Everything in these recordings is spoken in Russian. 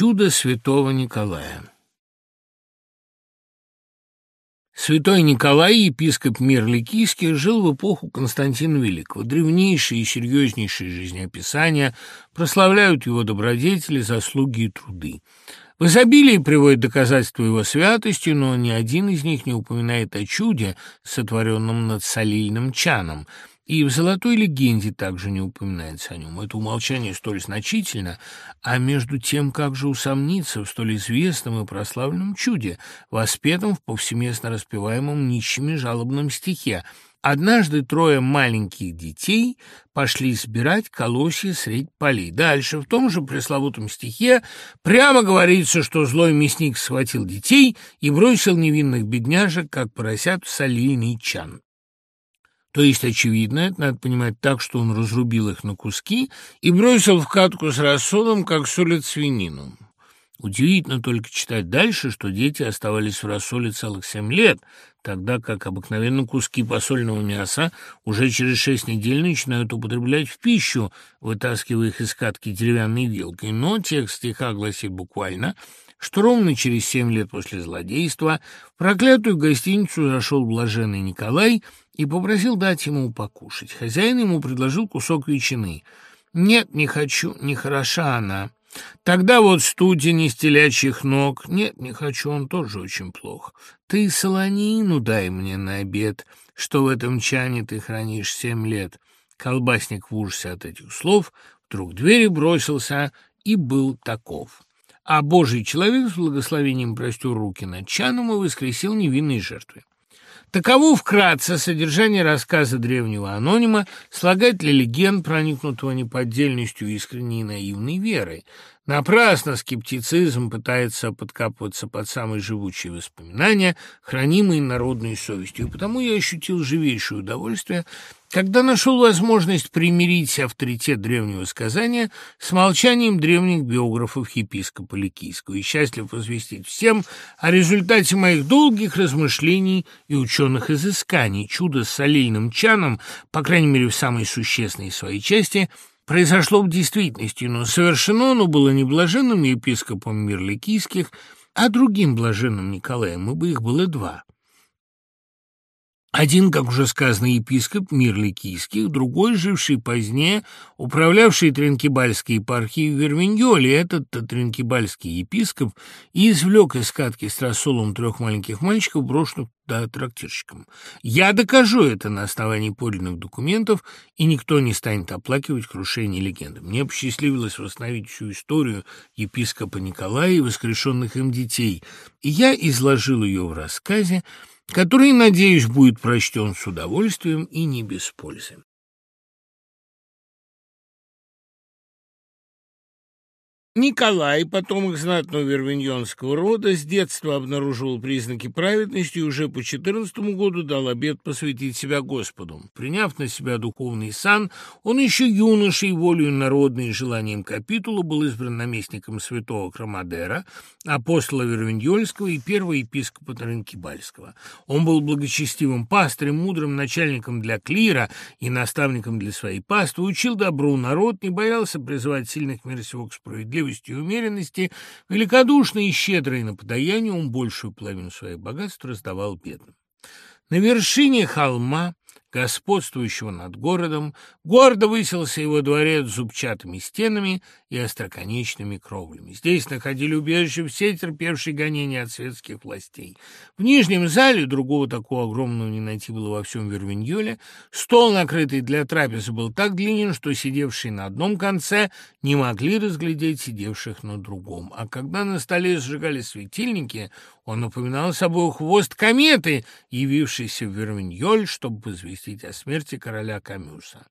Чудо святого Николая Святой Николай, епископ Мирликийский, жил в эпоху Константина Великого. Древнейшие и серьезнейшие жизнеописания прославляют его добродетели, заслуги и труды. В изобилии приводят доказательства его святости, но ни один из них не упоминает о чуде, сотворенном над солильным чаном – и в «Золотой легенде» также не упоминается о нем. Это умолчание столь значительно, а между тем, как же усомниться в столь известном и прославленном чуде, воспетом в повсеместно распеваемом нищими жалобном стихе Однажды трое маленьких детей пошли собирать колосья средь полей. Дальше, в том же пресловутом стихе, прямо говорится, что злой мясник схватил детей и бросил невинных бедняжек, как поросят в солильный чан. То есть, очевидно, это надо понимать так, что он разрубил их на куски и бросил в катку с рассолом, как солят свинину. Удивительно только читать дальше, что дети оставались в рассоле целых семь лет, тогда как обыкновенно куски посольного мяса уже через шесть недель начинают употреблять в пищу, вытаскивая их из катки деревянной вилкой. Но текст стиха гласит буквально, что ровно через семь лет после злодейства в проклятую гостиницу зашел блаженный Николай и попросил дать ему покушать. Хозяин ему предложил кусок ветчины. «Нет, не хочу, не хороша она». Тогда вот студень из телячьих ног. Нет, не хочу, он тоже очень плох. Ты солонину дай мне на обед, что в этом чане ты хранишь семь лет. Колбасник в ужасе от этих слов вдруг двери бросился и был таков а Божий человек с благословением простер руки над чаном и воскресил невинные жертвы. Таково вкратце содержание рассказа древнего анонима, слагателя легенд, проникнутого неподдельностью искренней и наивной верой. Напрасно скептицизм пытается подкапываться под самые живучие воспоминания, хранимые народной совестью, и потому я ощутил живейшее удовольствие – когда нашел возможность примирить авторитет древнего сказания с молчанием древних биографов епископа Ликийского. И счастлив известить всем о результате моих долгих размышлений и ученых изысканий, чудо с солейным чаном, по крайней мере в самой существенной своей части, произошло в действительности, но совершено оно было не блаженным епископом Мирликийских, а другим блаженным Николаем, ибо их было два – один, как уже сказано, епископ Мирликийских, другой, живший позднее, управлявший Тренкибальской епархией в Верминьоле. Этот Тренкибальский епископ и извлек из катки с рассолом трех маленьких мальчиков, брошенных туда трактирщиком. Я докажу это на основании подлинных документов, и никто не станет оплакивать крушение легенды. Мне посчастливилось восстановить всю историю епископа Николая и воскрешенных им детей, и я изложил ее в рассказе, который, надеюсь, будет прочтен с удовольствием и не без пользы. Николай, потомок знатного вервиньонского рода, с детства обнаруживал признаки праведности и уже по четырнадцатому году дал обет посвятить себя Господу. Приняв на себя духовный сан, он еще юношей, волею народной и желанием капитула был избран наместником святого Крамадера, апостола Вервиньольского и первого епископа Таренкибальского. Он был благочестивым пастырем, мудрым начальником для клира и наставником для своей паствы, учил добру народ, не боялся призывать сильных мира сего к справедливости, справедливости и умеренности, великодушный и щедрый на подаяние, он большую половину своих богатств раздавал бедным. На вершине холма господствующего над городом, гордо высился его дворец с зубчатыми стенами и остроконечными кровлями. Здесь находили убежище все терпевшие гонения от светских властей. В нижнем зале, другого такого огромного не найти было во всем Вервиньоле, стол, накрытый для трапезы, был так длинен, что сидевшие на одном конце не могли разглядеть сидевших на другом. А когда на столе сжигали светильники, он напоминал собой хвост кометы, явившийся в Вервиньоль, чтобы позвестить о смерти короля Камюса.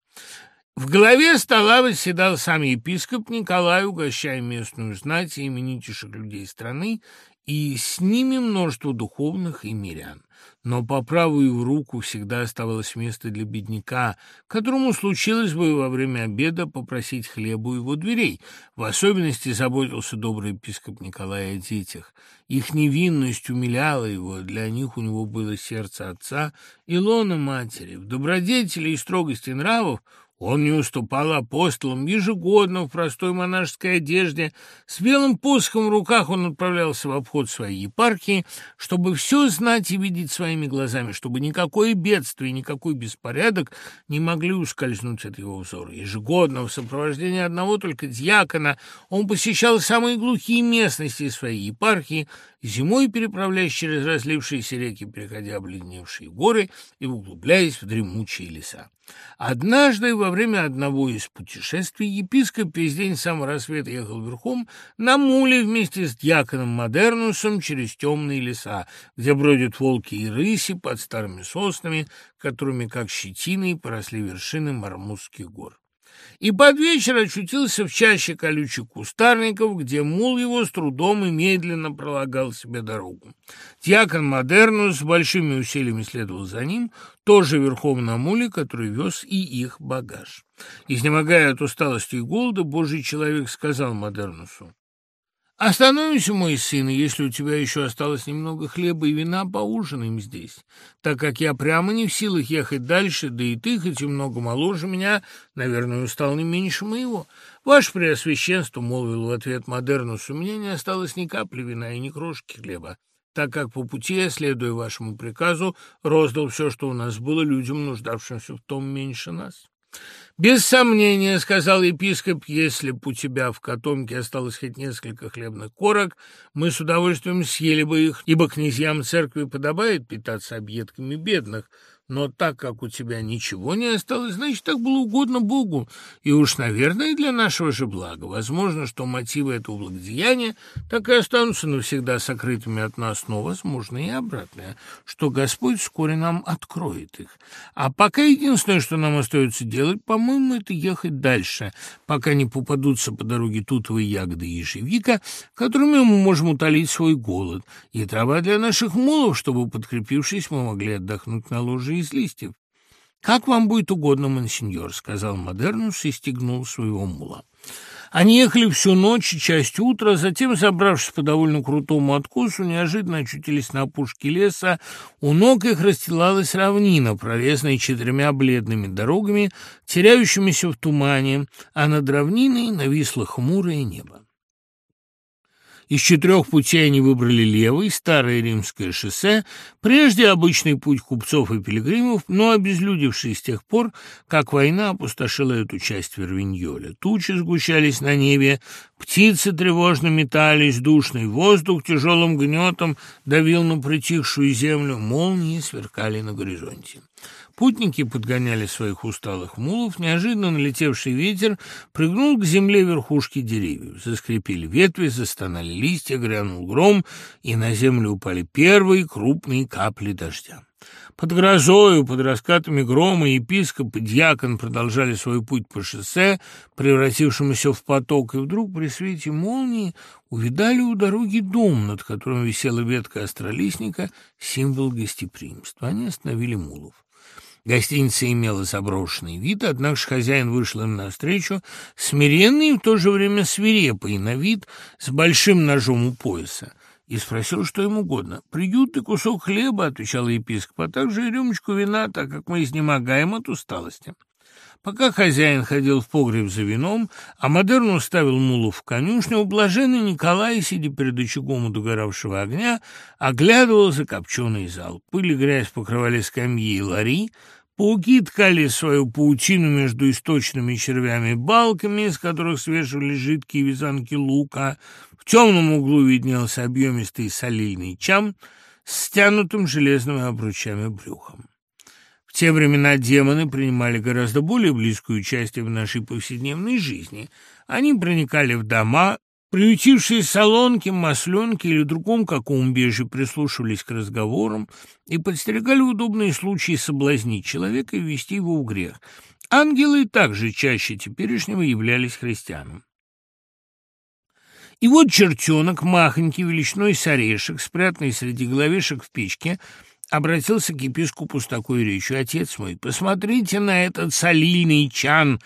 В голове стола восседал сам епископ Николай, угощая местную знать и именитейших людей страны, и с ними множество духовных и мирян. Но по правую руку всегда оставалось место для бедняка, которому случилось бы во время обеда попросить хлеба у его дверей. В особенности заботился добрый епископ Николай о детях. Их невинность умиляла его, для них у него было сердце отца и лона матери. В добродетели и строгости нравов Он не уступал апостолам. Ежегодно в простой монашеской одежде, с белым посохом в руках он отправлялся в обход своей епархии, чтобы все знать и видеть своими глазами, чтобы никакое бедствие, никакой беспорядок не могли ускользнуть от его взора. Ежегодно в сопровождении одного только дьякона он посещал самые глухие местности своей епархии, зимой переправляясь через разлившиеся реки, переходя обледеневшие горы и углубляясь в дремучие леса. Однажды во время одного из путешествий епископ весь день с самого рассвета ехал верхом на муле вместе с дьяконом Модернусом через темные леса, где бродят волки и рыси под старыми соснами, которыми, как щетиной, поросли вершины Мармузских гор и под вечер очутился в чаще колючих кустарников, где мул его с трудом и медленно пролагал себе дорогу. Дьякон Модернус с большими усилиями следовал за ним, тоже верхом на муле, который вез и их багаж. Изнемогая от усталости и голода, божий человек сказал Модернусу, Остановимся, мой сын, если у тебя еще осталось немного хлеба и вина, поужинаем здесь, так как я прямо не в силах ехать дальше, да и ты, хоть и много моложе меня, наверное, устал не меньше моего. Ваше Преосвященство, — молвил в ответ Модернус, — у меня не осталось ни капли вина и ни крошки хлеба, так как по пути я, следуя вашему приказу, роздал все, что у нас было людям, нуждавшимся в том меньше нас. «Без сомнения», — сказал епископ, — «если б у тебя в котомке осталось хоть несколько хлебных корок, мы с удовольствием съели бы их, ибо князьям церкви подобает питаться объедками бедных, но так как у тебя ничего не осталось, значит, так было угодно Богу. И уж, наверное, для нашего же блага. Возможно, что мотивы этого благодеяния так и останутся навсегда сокрытыми от нас, но возможно и обратное, что Господь вскоре нам откроет их. А пока единственное, что нам остается делать, по-моему, это ехать дальше, пока не попадутся по дороге тутовые ягоды и ежевика, которыми мы можем утолить свой голод, и трава для наших мулов, чтобы, подкрепившись, мы могли отдохнуть на ложе из листьев. «Как вам будет угодно, монсеньор», — сказал Модернус и стегнул своего мула. Они ехали всю ночь и часть утра, затем, забравшись по довольно крутому откосу, неожиданно очутились на опушке леса. У ног их расстилалась равнина, прорезанная четырьмя бледными дорогами, теряющимися в тумане, а над равниной нависло хмурое небо. Из четырех путей они выбрали левый, старое римское шоссе, прежде обычный путь купцов и пилигримов, но обезлюдевший с тех пор, как война опустошила эту часть Вервиньоля. Тучи сгущались на небе, птицы тревожно метались, душный воздух тяжелым гнетом давил на притихшую землю, молнии сверкали на горизонте. Путники подгоняли своих усталых мулов, неожиданно налетевший ветер прыгнул к земле верхушки деревьев. Заскрипели ветви, застонали листья, грянул гром, и на землю упали первые крупные капли дождя. Под грозою, под раскатами грома епископ и дьякон продолжали свой путь по шоссе, превратившемуся в поток, и вдруг при свете молнии увидали у дороги дом, над которым висела ветка астролистника, символ гостеприимства. Они остановили мулов. Гостиница имела заброшенный вид, однако же хозяин вышел им навстречу, смиренный и в то же время свирепый на вид, с большим ножом у пояса, и спросил, что ему угодно. «Приют и кусок хлеба», — отвечал епископ, «а также и рюмочку вина, так как мы изнемогаем от усталости». Пока хозяин ходил в погреб за вином, а Модерн уставил мулу в конюшню, блаженный Николай, сидя перед очагом у догоравшего огня, оглядывал закопченный зал. Пыль и грязь покрывали скамьи и лари, Пауки ткали свою паутину между источными червями балками, из которых свешивали жидкие вязанки лука. В темном углу виднелся объемистый солильный чам с стянутым железными обручами брюхом. В те времена демоны принимали гораздо более близкую участие в нашей повседневной жизни. Они проникали в дома, Приютившие солонки, масленки или другом каком беже прислушивались к разговорам и подстерегали удобные случаи соблазнить человека и ввести его в грех. Ангелы также чаще теперешнего являлись христианам. И вот чертенок, махонький, величиной с орешек, спрятанный среди головешек в печке, обратился к епископу с такой речью. «Отец мой, посмотрите на этот солильный чан!»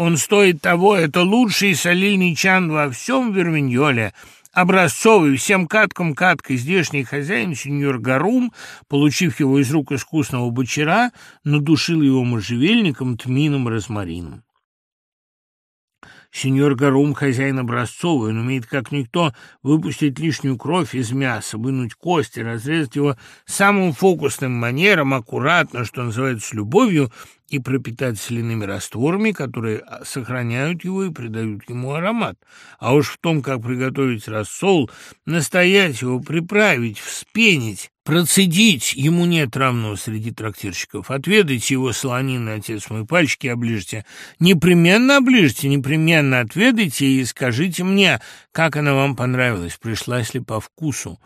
Он стоит того, это лучший солильный чан во всем Верминьоле, Образцовый, всем каткам каткой здешний хозяин, сеньор Гарум, получив его из рук искусного бочера, надушил его можжевельником, тмином, розмарином. Сеньор Гарум, хозяин образцовый, он умеет, как никто, выпустить лишнюю кровь из мяса, вынуть кости, разрезать его самым фокусным манером, аккуратно, что называется, с любовью, и пропитать соляными растворами, которые а, сохраняют его и придают ему аромат. А уж в том, как приготовить рассол, настоять его, приправить, вспенить, процедить, ему нет равного среди трактирщиков. Отведайте его солонины, отец мой, пальчики оближьте. Непременно оближьте, непременно отведайте и скажите мне, как она вам понравилась, пришлась ли по вкусу.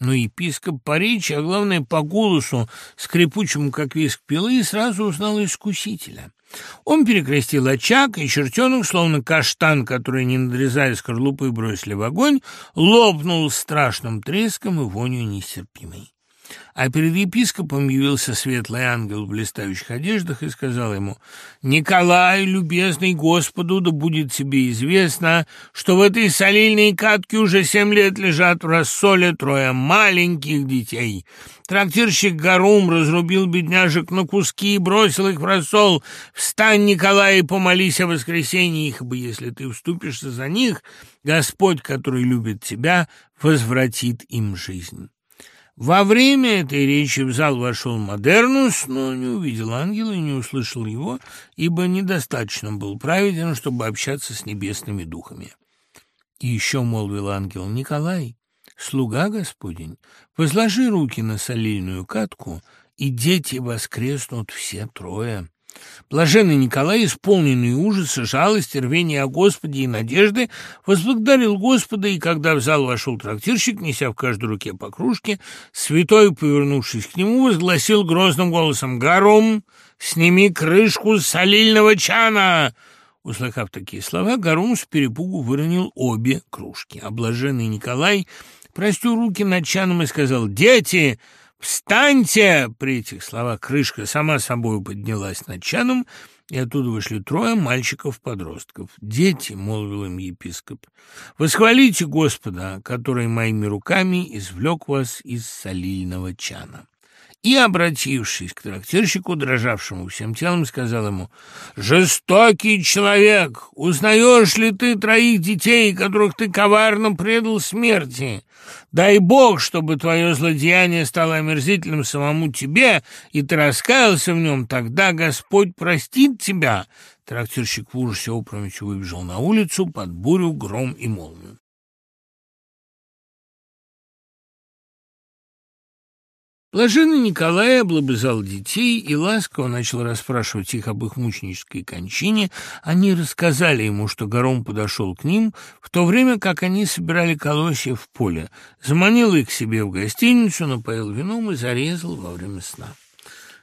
Но епископ по речи, а главное по голосу, скрипучему, как виск пилы, сразу узнал искусителя. Он перекрестил очаг, и чертенок, словно каштан, который не надрезали скорлупы бросили в огонь, лопнул страшным треском и вонью нестерпимой. А перед епископом явился светлый ангел в блистающих одеждах и сказал ему, «Николай, любезный Господу, да будет тебе известно, что в этой солильной катке уже семь лет лежат в рассоле трое маленьких детей. Трактирщик Гарум разрубил бедняжек на куски и бросил их в рассол. Встань, Николай, и помолись о воскресении их, ибо если ты вступишься за них, Господь, который любит тебя, возвратит им жизнь». Во время этой речи в зал вошел Модернус, но не увидел ангела и не услышал его, ибо недостаточно был праведен, чтобы общаться с небесными духами. И еще молвил ангел Николай, слуга Господень, возложи руки на солильную катку, и дети воскреснут все трое. Блаженный Николай, исполненный ужаса, жалости, рвения о Господе и надежды, возблагодарил Господа, и когда в зал вошел трактирщик, неся в каждой руке по кружке, святой, повернувшись к нему, возгласил грозным голосом «Гарум, сними крышку с солильного чана!» Услыхав такие слова, Гарум с перепугу выронил обе кружки. Облаженный Николай простер руки над чаном и сказал «Дети!» «Встаньте!» При этих словах крышка сама собой поднялась над чаном, и оттуда вышли трое мальчиков-подростков. «Дети», — молвил им епископ, — «восхвалите Господа, который моими руками извлек вас из солильного чана» и, обратившись к трактирщику, дрожавшему всем телом, сказал ему, «Жестокий человек, узнаешь ли ты троих детей, которых ты коварно предал смерти? Дай Бог, чтобы твое злодеяние стало омерзительным самому тебе, и ты раскаялся в нем, тогда Господь простит тебя». Трактирщик в ужасе опрометью выбежал на улицу под бурю, гром и молнию. Блаженный Николай облобызал детей и ласково начал расспрашивать их об их мученической кончине. Они рассказали ему, что Гором подошел к ним, в то время как они собирали колосья в поле, заманил их к себе в гостиницу, напоил вином и зарезал во время сна.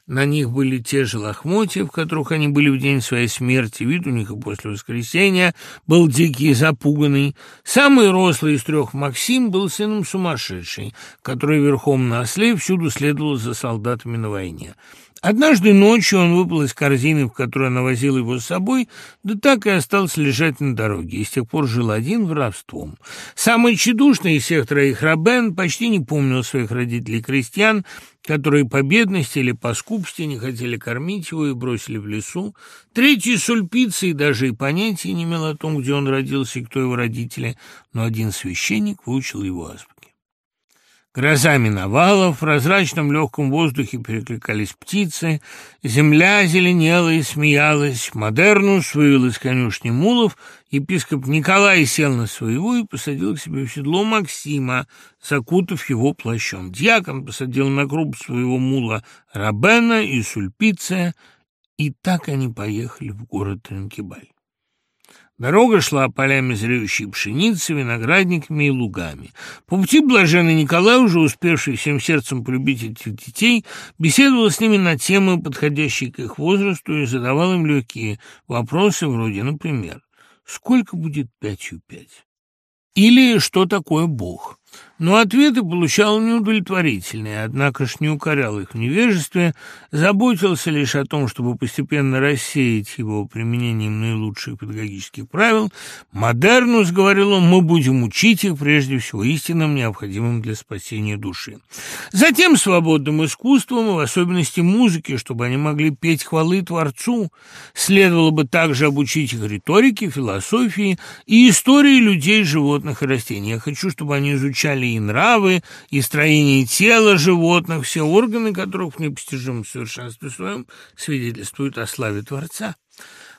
На них были те же лохмотья, в которых они были в день своей смерти. Вид у них и после воскресения был дикий и запуганный. Самый рослый из трех Максим был сыном сумасшедший, который верхом на осле всюду следовал за солдатами на войне. Однажды ночью он выпал из корзины, в которой она возила его с собой, да так и остался лежать на дороге, и с тех пор жил один воровством. Самый тщедушный из всех троих Рабен почти не помнил своих родителей-крестьян, которые по бедности или по скупости не хотели кормить его и бросили в лесу. Третий Сульпицей даже и понятия не имел о том, где он родился и кто его родители, но один священник выучил его азбуке. Гроза миновала, в прозрачном легком воздухе перекликались птицы, земля зеленела и смеялась, Модернус вывел из конюшни мулов, епископ Николай сел на своего и посадил к себе в седло Максима, закутав его плащом. Дьякон посадил на круп своего мула Рабена и Сульпиция, и так они поехали в город Тренкибаль. Дорога шла полями зреющей пшеницы, виноградниками и лугами. По пути блаженный Николай, уже успевший всем сердцем полюбить этих детей, беседовал с ними на темы, подходящие к их возрасту, и задавал им легкие вопросы вроде, например, «Сколько будет пятью пять?» Или «Что такое Бог?» Но ответы получал неудовлетворительные, однако ж не укорял их в невежестве, заботился лишь о том, чтобы постепенно рассеять его применением наилучших педагогических правил. «Модернус», — говорил он, — «мы будем учить их прежде всего истинам, необходимым для спасения души». Затем свободным искусством, и в особенности музыке, чтобы они могли петь хвалы Творцу. Следовало бы также обучить их риторике, философии и истории людей, животных и растений. Я хочу, чтобы они изучали и нравы, и строение тела животных, все органы которых в непостижимом совершенстве своем свидетельствуют о славе Творца.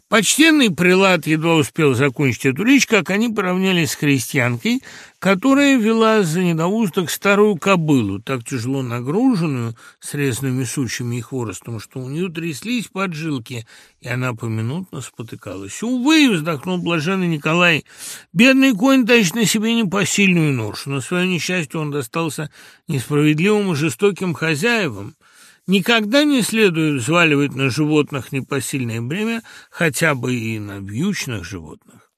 Почтенный прилад едва успел закончить эту речь, как они поравнялись с христианкой, которая вела за недоусток старую кобылу, так тяжело нагруженную срезанными сучьями и хворостом, что у нее тряслись поджилки, и она поминутно спотыкалась. «Увы!» — вздохнул блаженный Николай. «Бедный конь тащит на себе непосильную ношу. На свое несчастье он достался несправедливым и жестоким хозяевам». Никогда не следует взваливать на животных непосильное бремя, хотя бы и на вьючных животных.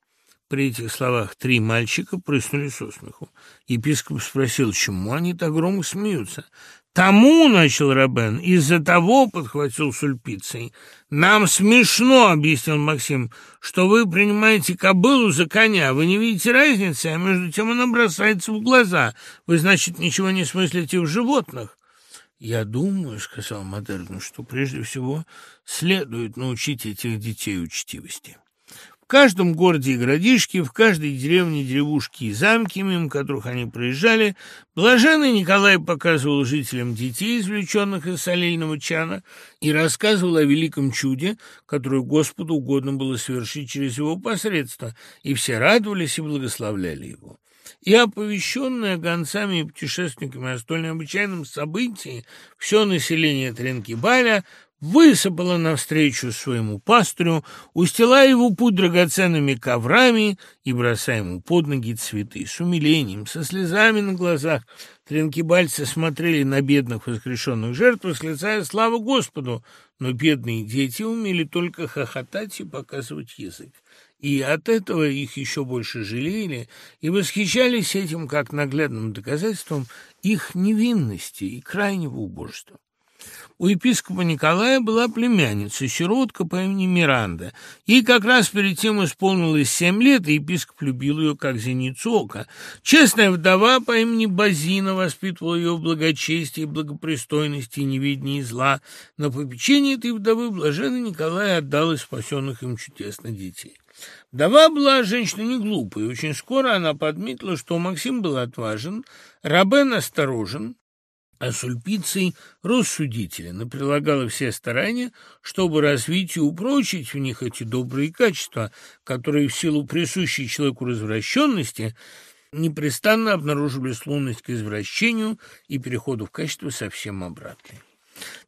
При этих словах три мальчика прыснули со смеху. Епископ спросил, чему они так громко смеются. «Тому, — начал Рабен, — из-за того, — подхватил Сульпицей, — нам смешно, — объяснил Максим, — что вы принимаете кобылу за коня, вы не видите разницы, а между тем она бросается в глаза. Вы, значит, ничего не смыслите в животных. «Я думаю, — сказал Модерн, — что прежде всего следует научить этих детей учтивости. В каждом городе и городишке, в каждой деревне, деревушке и замке, мимо которых они проезжали, блаженный Николай показывал жителям детей, извлеченных из солильного чана, и рассказывал о великом чуде, которое Господу угодно было совершить через его посредство, и все радовались и благословляли его и оповещенное гонцами и путешественниками о столь необычайном событии, все население Тренкибаля высыпало навстречу своему пастырю, устилая его путь драгоценными коврами и бросая ему под ноги цветы. С умилением, со слезами на глазах тренкибальцы смотрели на бедных воскрешенных жертв, восклицая «Слава Господу!» Но бедные дети умели только хохотать и показывать язык и от этого их еще больше жалели и восхищались этим как наглядным доказательством их невинности и крайнего убожества. У епископа Николая была племянница, сиротка по имени Миранда. Ей как раз перед тем исполнилось семь лет, и епископ любил ее как зеницу ока. Честная вдова по имени Базина воспитывала ее в благочестии, благопристойности и невидении зла. На попечение этой вдовы блаженный Николай отдал из спасенных им чудесных детей. Вдова была женщина не глупая, очень скоро она подметила, что Максим был отважен, Рабен осторожен, а Сульпиций рассудителен и прилагала все старания, чтобы развить и упрочить в них эти добрые качества, которые в силу присущей человеку развращенности непрестанно обнаруживали склонность к извращению и переходу в качество совсем обратное.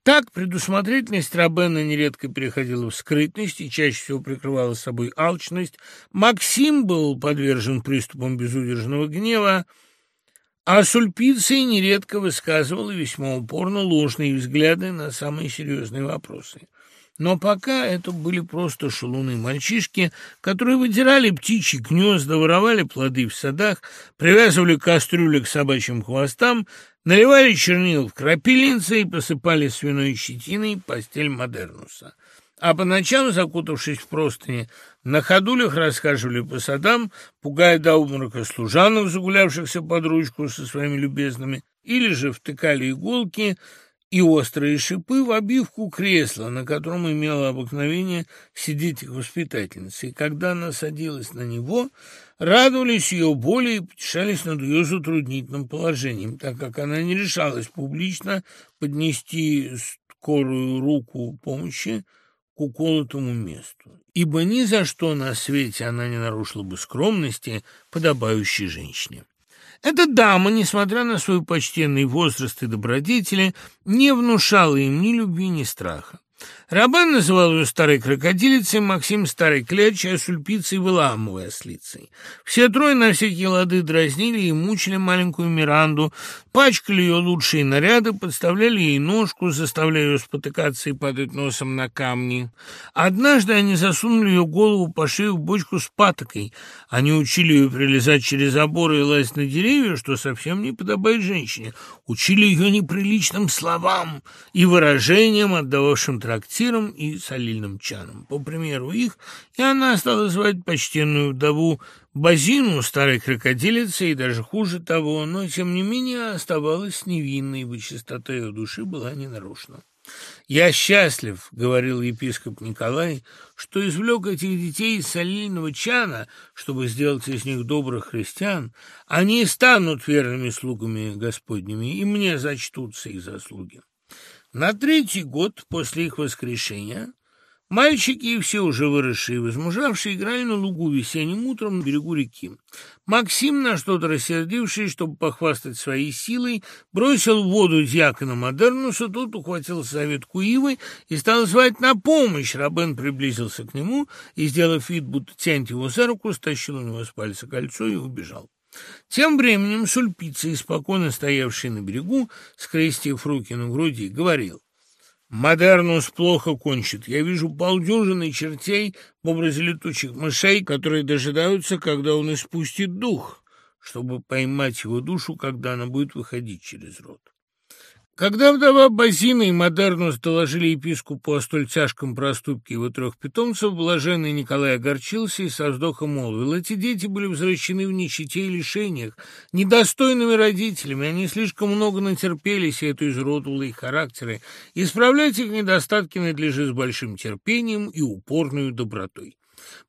Так предусмотрительность Рабена нередко переходила в скрытность и чаще всего прикрывала собой алчность. Максим был подвержен приступам безудержного гнева, а Сульпиций нередко высказывал весьма упорно ложные взгляды на самые серьезные вопросы. Но пока это были просто шалуны мальчишки, которые выдирали птичьи гнезда, воровали плоды в садах, привязывали кастрюли к собачьим хвостам, Наливали чернил в крапильнице и посыпали свиной щетиной постель Модернуса. А по ночам, закутавшись в простыни, на ходулях расхаживали по садам, пугая до обморока служанок, загулявшихся под ручку со своими любезными, или же втыкали иголки и острые шипы в обивку кресла, на котором имела обыкновение сидеть их воспитательница. И когда она садилась на него, радовались ее боли и потешались над ее затруднительным положением, так как она не решалась публично поднести скорую руку помощи к уколотому месту, ибо ни за что на свете она не нарушила бы скромности, подобающей женщине. Эта дама, несмотря на свой почтенный возраст и добродетели, не внушала им ни любви, ни страха. Рабан называл ее старой крокодилицей, Максим старой клячей, а Сульпицей выламывая ослицей. Все трое на всякие лады дразнили и мучили маленькую Миранду, пачкали ее лучшие наряды, подставляли ей ножку, заставляя ее спотыкаться и падать носом на камни. Однажды они засунули ее голову по шею в бочку с патокой. Они учили ее прилезать через заборы и лазить на деревья, что совсем не подобает женщине. Учили ее неприличным словам и выражениям, отдававшим трактир сиром и солильным чаном. По примеру их, и она стала звать почтенную вдову Базину, старой крокодилицей, и даже хуже того, но, тем не менее, оставалась невинной, ибо чистота ее души была не нарушена. «Я счастлив», — говорил епископ Николай, — «что извлек этих детей из солильного чана, чтобы сделать из них добрых христиан. Они станут верными слугами Господними, и мне зачтутся их заслуги». На третий год после их воскрешения мальчики и все уже выросшие и возмужавшие играли на лугу весенним утром на берегу реки. Максим, на что-то рассердивший, чтобы похвастать своей силой, бросил в воду дьякона Модернуса, тот за ветку ивы и стал звать на помощь. Рабен приблизился к нему и, сделав вид, будто тянет его за руку, стащил у него с пальца кольцо и убежал. Тем временем Сульпицей, спокойно стоявший на берегу, скрестив руки на груди, говорил, «Модернус плохо кончит. Я вижу полдюжины чертей в образе летучих мышей, которые дожидаются, когда он испустит дух, чтобы поймать его душу, когда она будет выходить через рот. Когда вдова Базина и Модернус доложили епископу о столь тяжком проступке его трех питомцев, блаженный Николай огорчился и со вздохом молвил, эти дети были возвращены в нищете и лишениях, недостойными родителями, они слишком много натерпелись, и это изуродовало их характеры. Исправлять их недостатки надлежит с большим терпением и упорной добротой.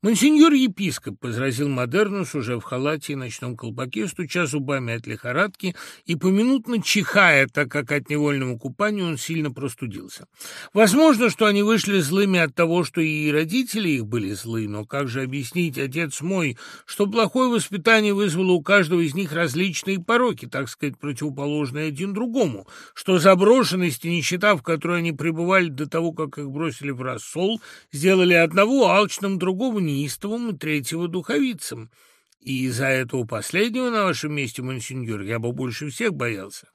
Монсеньор-епископ возразил Модернус уже в халате и ночном колпаке, стуча зубами от лихорадки и поминутно чихая, так как от невольного купания он сильно простудился. Возможно, что они вышли злыми от того, что и родители их были злы, но как же объяснить, отец мой, что плохое воспитание вызвало у каждого из них различные пороки, так сказать, противоположные один другому, что заброшенность и нищета, в которой они пребывали до того, как их бросили в рассол, сделали одного алчным, другого другого неистовым третьего духовицем. И из-за этого последнего на вашем месте, монсеньор, я бы больше всех боялся.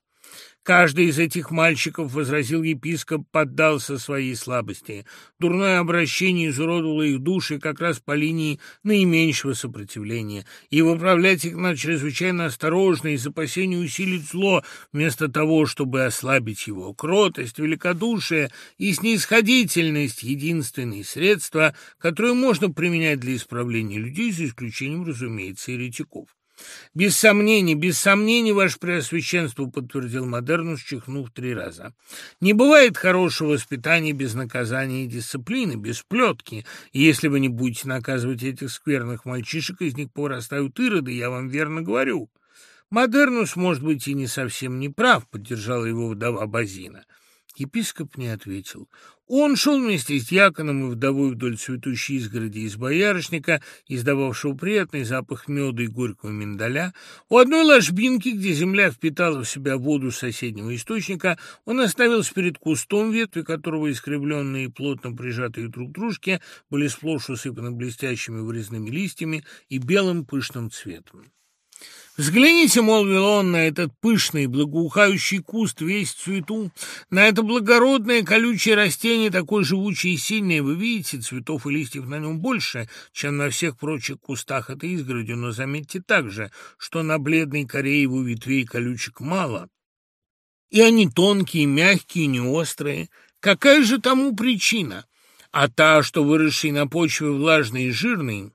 Каждый из этих мальчиков, — возразил епископ, — поддался своей слабости. Дурное обращение изуродовало их души как раз по линии наименьшего сопротивления, и выправлять их надо чрезвычайно осторожно из опасения усилить зло, вместо того, чтобы ослабить его. Кротость, великодушие и снисходительность — единственные средства, которые можно применять для исправления людей, за исключением, разумеется, еретиков. «Без сомнений, без сомнений, ваше преосвященство», — подтвердил Модернус, чихнув три раза. «Не бывает хорошего воспитания без наказания и дисциплины, без плетки. И если вы не будете наказывать этих скверных мальчишек, из них порастают ироды, я вам верно говорю». «Модернус, может быть, и не совсем не прав», — поддержала его вдова Базина. Епископ не ответил. Он шел вместе с дьяконом и вдовой вдоль цветущей изгороди из боярышника, издававшего приятный запах меда и горького миндаля. У одной ложбинки, где земля впитала в себя воду соседнего источника, он оставился перед кустом, ветви которого, искривленные и плотно прижатые друг к дружке, были сплошь усыпаны блестящими вырезными листьями и белым пышным цветом. Взгляните, молвил он, на этот пышный, благоухающий куст весь цвету, на это благородное колючее растение, такое живучее и сильное. Вы видите, цветов и листьев на нем больше, чем на всех прочих кустах этой изгороди, но заметьте также, что на бледной коре его ветвей колючек мало. И они тонкие, мягкие, не острые. Какая же тому причина? А та, что выросший на почве влажный и жирный,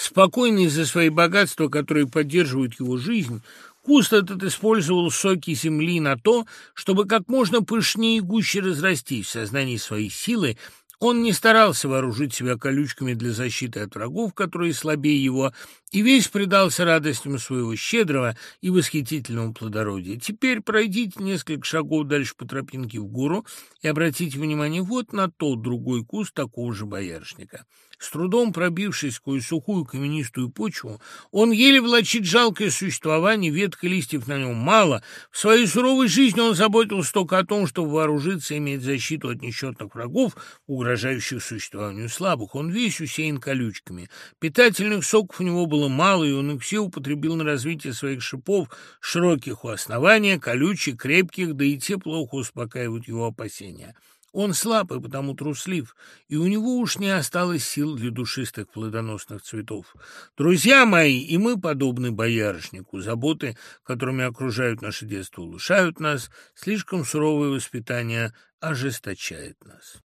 Спокойный за свои богатства, которые поддерживают его жизнь, куст этот использовал соки земли на то, чтобы как можно пышнее и гуще разрастись в сознании своей силы он не старался вооружить себя колючками для защиты от врагов, которые слабее его, и весь предался радостям своего щедрого и восхитительного плодородия. Теперь пройдите несколько шагов дальше по тропинке в гору и обратите внимание вот на тот другой куст такого же боярышника. С трудом пробившись сквозь сухую каменистую почву, он еле влачит жалкое существование, ветка листьев на нем мало. В своей суровой жизни он заботился только о том, чтобы вооружиться и иметь защиту от несчетных врагов, угрожающих существованию слабых. Он весь усеян колючками. Питательных соков у него было мало, и он их все употребил на развитие своих шипов, широких у основания, колючих, крепких, да и те плохо успокаивают его опасения. Он слаб и потому труслив, и у него уж не осталось сил для душистых плодоносных цветов. Друзья мои, и мы подобны боярышнику. Заботы, которыми окружают наше детство, улучшают нас, слишком суровое воспитание ожесточает нас.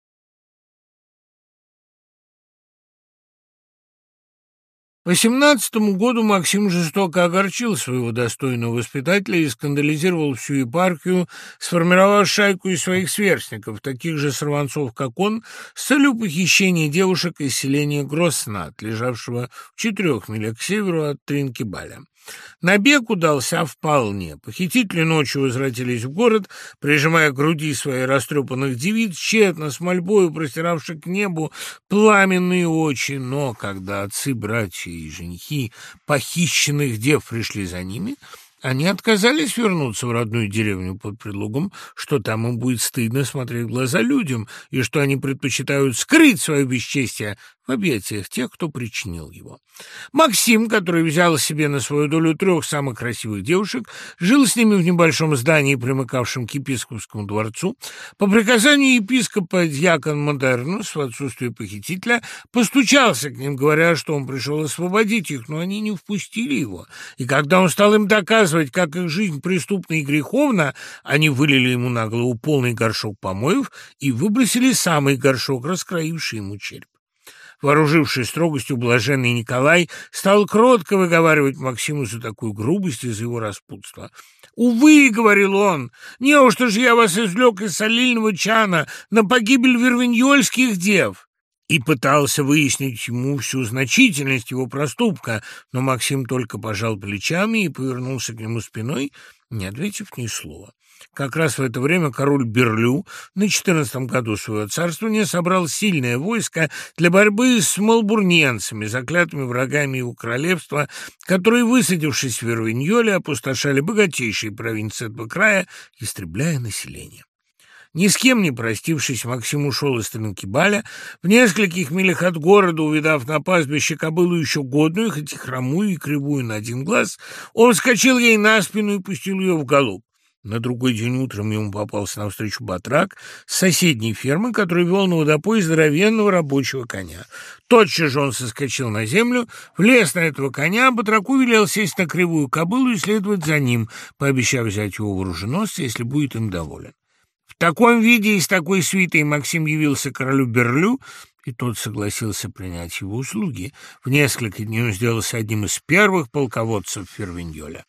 По семнадцатому году Максим жестоко огорчил своего достойного воспитателя и скандализировал всю епархию, сформировав шайку из своих сверстников, таких же сорванцов, как он, с целью похищения девушек из селения Гроснат, лежавшего в четырех милях к северу от Тринкибаля. Набег удался вполне. Похитители ночью возвратились в город, прижимая к груди свои растрепанных девиц, тщетно, с мольбою простиравших к небу пламенные очи. Но когда отцы, братья и женихи похищенных дев пришли за ними, они отказались вернуться в родную деревню под предлогом, что там им будет стыдно смотреть в глаза людям, и что они предпочитают скрыть свое бесчестие в объятиях тех, кто причинил его. Максим, который взял себе на свою долю трех самых красивых девушек, жил с ними в небольшом здании, примыкавшем к епископскому дворцу. По приказанию епископа дьякон Модернус в отсутствие похитителя постучался к ним, говоря, что он пришел освободить их, но они не впустили его. И когда он стал им доказывать, как их жизнь преступна и греховна, они вылили ему на голову полный горшок помоев и выбросили самый горшок, раскроивший ему череп. Вооруживший строгостью блаженный Николай стал кротко выговаривать Максиму за такую грубость и за его распутство. «Увы, — говорил он, — неужто же я вас извлек из солильного чана на погибель вервиньольских дев?» и пытался выяснить ему всю значительность его проступка, но Максим только пожал плечами и повернулся к нему спиной, не ответив ни слова. Как раз в это время король Берлю на четырнадцатом году своего царствования собрал сильное войско для борьбы с малбурненцами, заклятыми врагами его королевства, которые, высадившись в Вервиньоле, опустошали богатейшие провинции этого края, истребляя население. Ни с кем не простившись, Максим ушел из Тринкибаля. В нескольких милях от города, увидав на пастбище кобылу еще годную, хоть и хромую и кривую на один глаз, он вскочил ей на спину и пустил ее в голубь. На другой день утром ему попался навстречу батрак с соседней фермы, который вел на водопой здоровенного рабочего коня. Тотчас же он соскочил на землю, влез на этого коня, а батраку велел сесть на кривую кобылу и следовать за ним, пообещав взять его вооруженосца, если будет им доволен. В таком виде и с такой свитой Максим явился королю Берлю, и тот согласился принять его услуги. В несколько дней он сделался одним из первых полководцев Фервиньоля.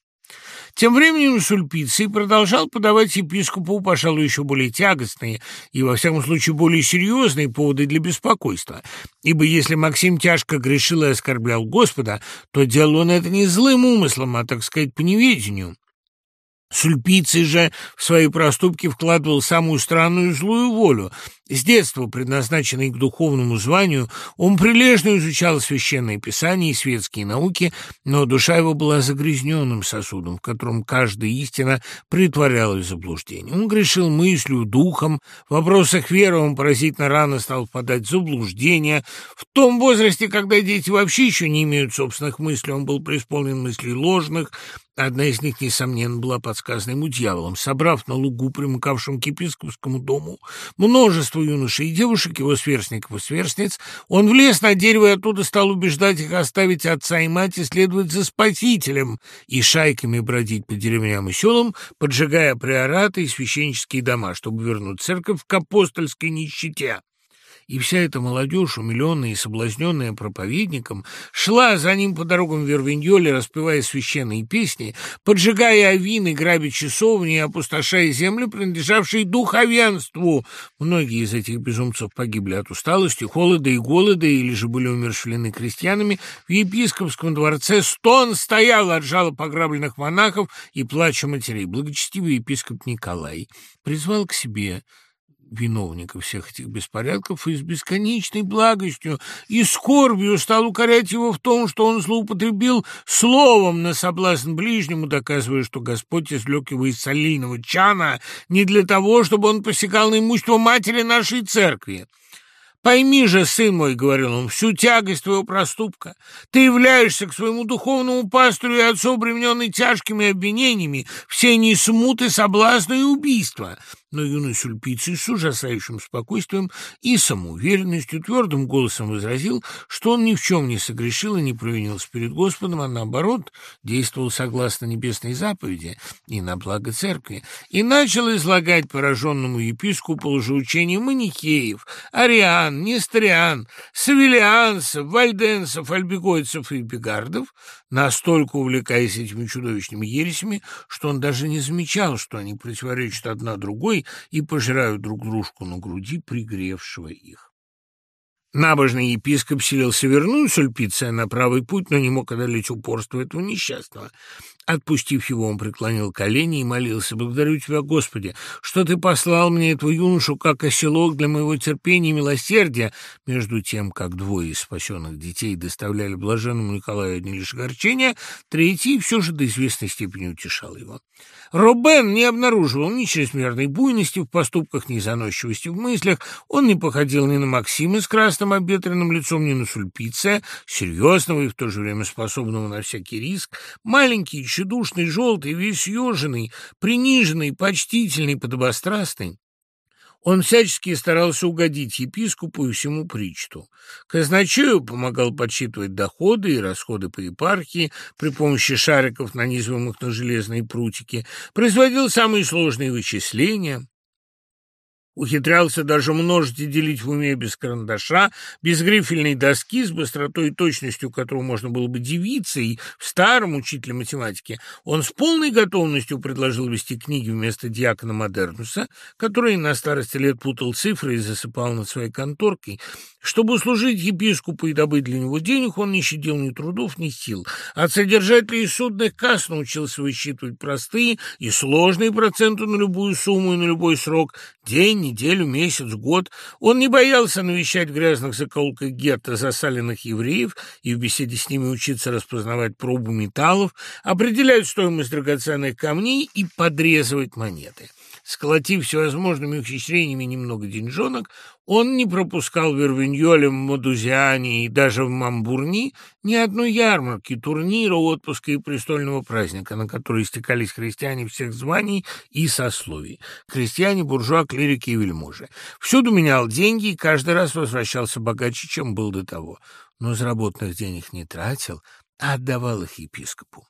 Тем временем Сульпиций продолжал подавать епископу, пожалуй, еще более тягостные и, во всяком случае, более серьезные поводы для беспокойства. Ибо если Максим тяжко грешил и оскорблял Господа, то делал он это не злым умыслом, а, так сказать, по неведению. Сульпиций же в свои проступки вкладывал самую странную злую волю. С детства, предназначенный к духовному званию, он прилежно изучал священные писания и светские науки, но душа его была загрязненным сосудом, в котором каждая истина притворялась в заблуждение. Он грешил мыслью, духом, в вопросах веры он поразительно рано стал впадать в заблуждение. В том возрасте, когда дети вообще еще не имеют собственных мыслей, он был преисполнен мыслей ложных, Одна из них, несомненно, была подсказана ему дьяволом. Собрав на лугу, примыкавшем к епископскому дому, множество юношей и девушек, его сверстников и сверстниц, он влез на дерево и оттуда стал убеждать их оставить отца и мать и следовать за спасителем, и шайками бродить по деревням и селам, поджигая приораты и священнические дома, чтобы вернуть церковь к апостольской нищете и вся эта молодежь, умиленная и соблазненная проповедником, шла за ним по дорогам Вервиньоли, распевая священные песни, поджигая авины, грабя часовни и опустошая земли, принадлежавшие духовенству. Многие из этих безумцев погибли от усталости, холода и голода, или же были умершлены крестьянами. В епископском дворце стон стоял от жала пограбленных монахов и плача матерей. Благочестивый епископ Николай призвал к себе виновника всех этих беспорядков и с бесконечной благостью и скорбью стал укорять его в том, что он злоупотребил словом на соблазн ближнему, доказывая, что Господь извлек его из солильного чана не для того, чтобы он посягал на имущество матери нашей церкви. «Пойми же, сын мой, — говорил он, — всю тягость твоего проступка. Ты являешься к своему духовному пастырю и отцу, обремененный тяжкими обвинениями, все не смуты, соблазны и убийства. Но юный Сульпиций с ужасающим спокойствием и самоуверенностью твердым голосом возразил, что он ни в чем не согрешил и не провинился перед Господом, а наоборот действовал согласно небесной заповеди и на благо церкви, и начал излагать пораженному епископу лжеучение манихеев, ариан, нестриан, савелианцев, вальденцев, альбегойцев и бегардов, настолько увлекаясь этими чудовищными ересями, что он даже не замечал, что они противоречат одна другой и пожирают друг дружку на груди, пригревшего их. Набожный епископ селился вернуть Сульпиция на правый путь, но не мог одолеть упорство этого несчастного. Отпустив его, он преклонил колени и молился. «Благодарю тебя, Господи, что ты послал мне этого юношу как оселок для моего терпения и милосердия». Между тем, как двое из спасенных детей доставляли блаженному Николаю одни лишь огорчения, третий все же до известной степени утешал его. Робен не обнаруживал ни чрезмерной буйности в поступках, ни заносчивости в мыслях. Он не походил ни на Максима с красным обветренным лицом, ни на Сульпиция, серьезного и в то же время способного на всякий риск. Маленький, тщедушный, желтый, весь еженый, приниженный, почтительный, подобострастный. Он всячески старался угодить епископу и всему причту. Казначею помогал подсчитывать доходы и расходы по епархии при помощи шариков, нанизываемых на железные прутики, производил самые сложные вычисления, Ухитрялся даже множить и делить в уме без карандаша, без грифельной доски, с быстротой и точностью, которую можно было бы дивиться, и в старом учителе математики. Он с полной готовностью предложил вести книги вместо диакона Модернуса, который на старости лет путал цифры и засыпал над своей конторкой. Чтобы услужить епископу и добыть для него денег, он не щадил ни трудов, ни сил. От содержателей судных касс научился высчитывать простые и сложные проценты на любую сумму и на любой срок, день, неделю, месяц, год. Он не боялся навещать грязных закоулках гетто засаленных евреев и в беседе с ними учиться распознавать пробу металлов, определять стоимость драгоценных камней и подрезывать монеты. Сколотив всевозможными ухищрениями немного деньжонок, он не пропускал в Вервиньоле, в Мадузиане и даже в Мамбурни ни одной ярмарки, турнира, отпуска и престольного праздника, на который стекались христиане всех званий и сословий. Крестьяне, буржуа, клирики и вельможи. Всюду менял деньги и каждый раз возвращался богаче, чем был до того. Но заработанных денег не тратил, а отдавал их епископу.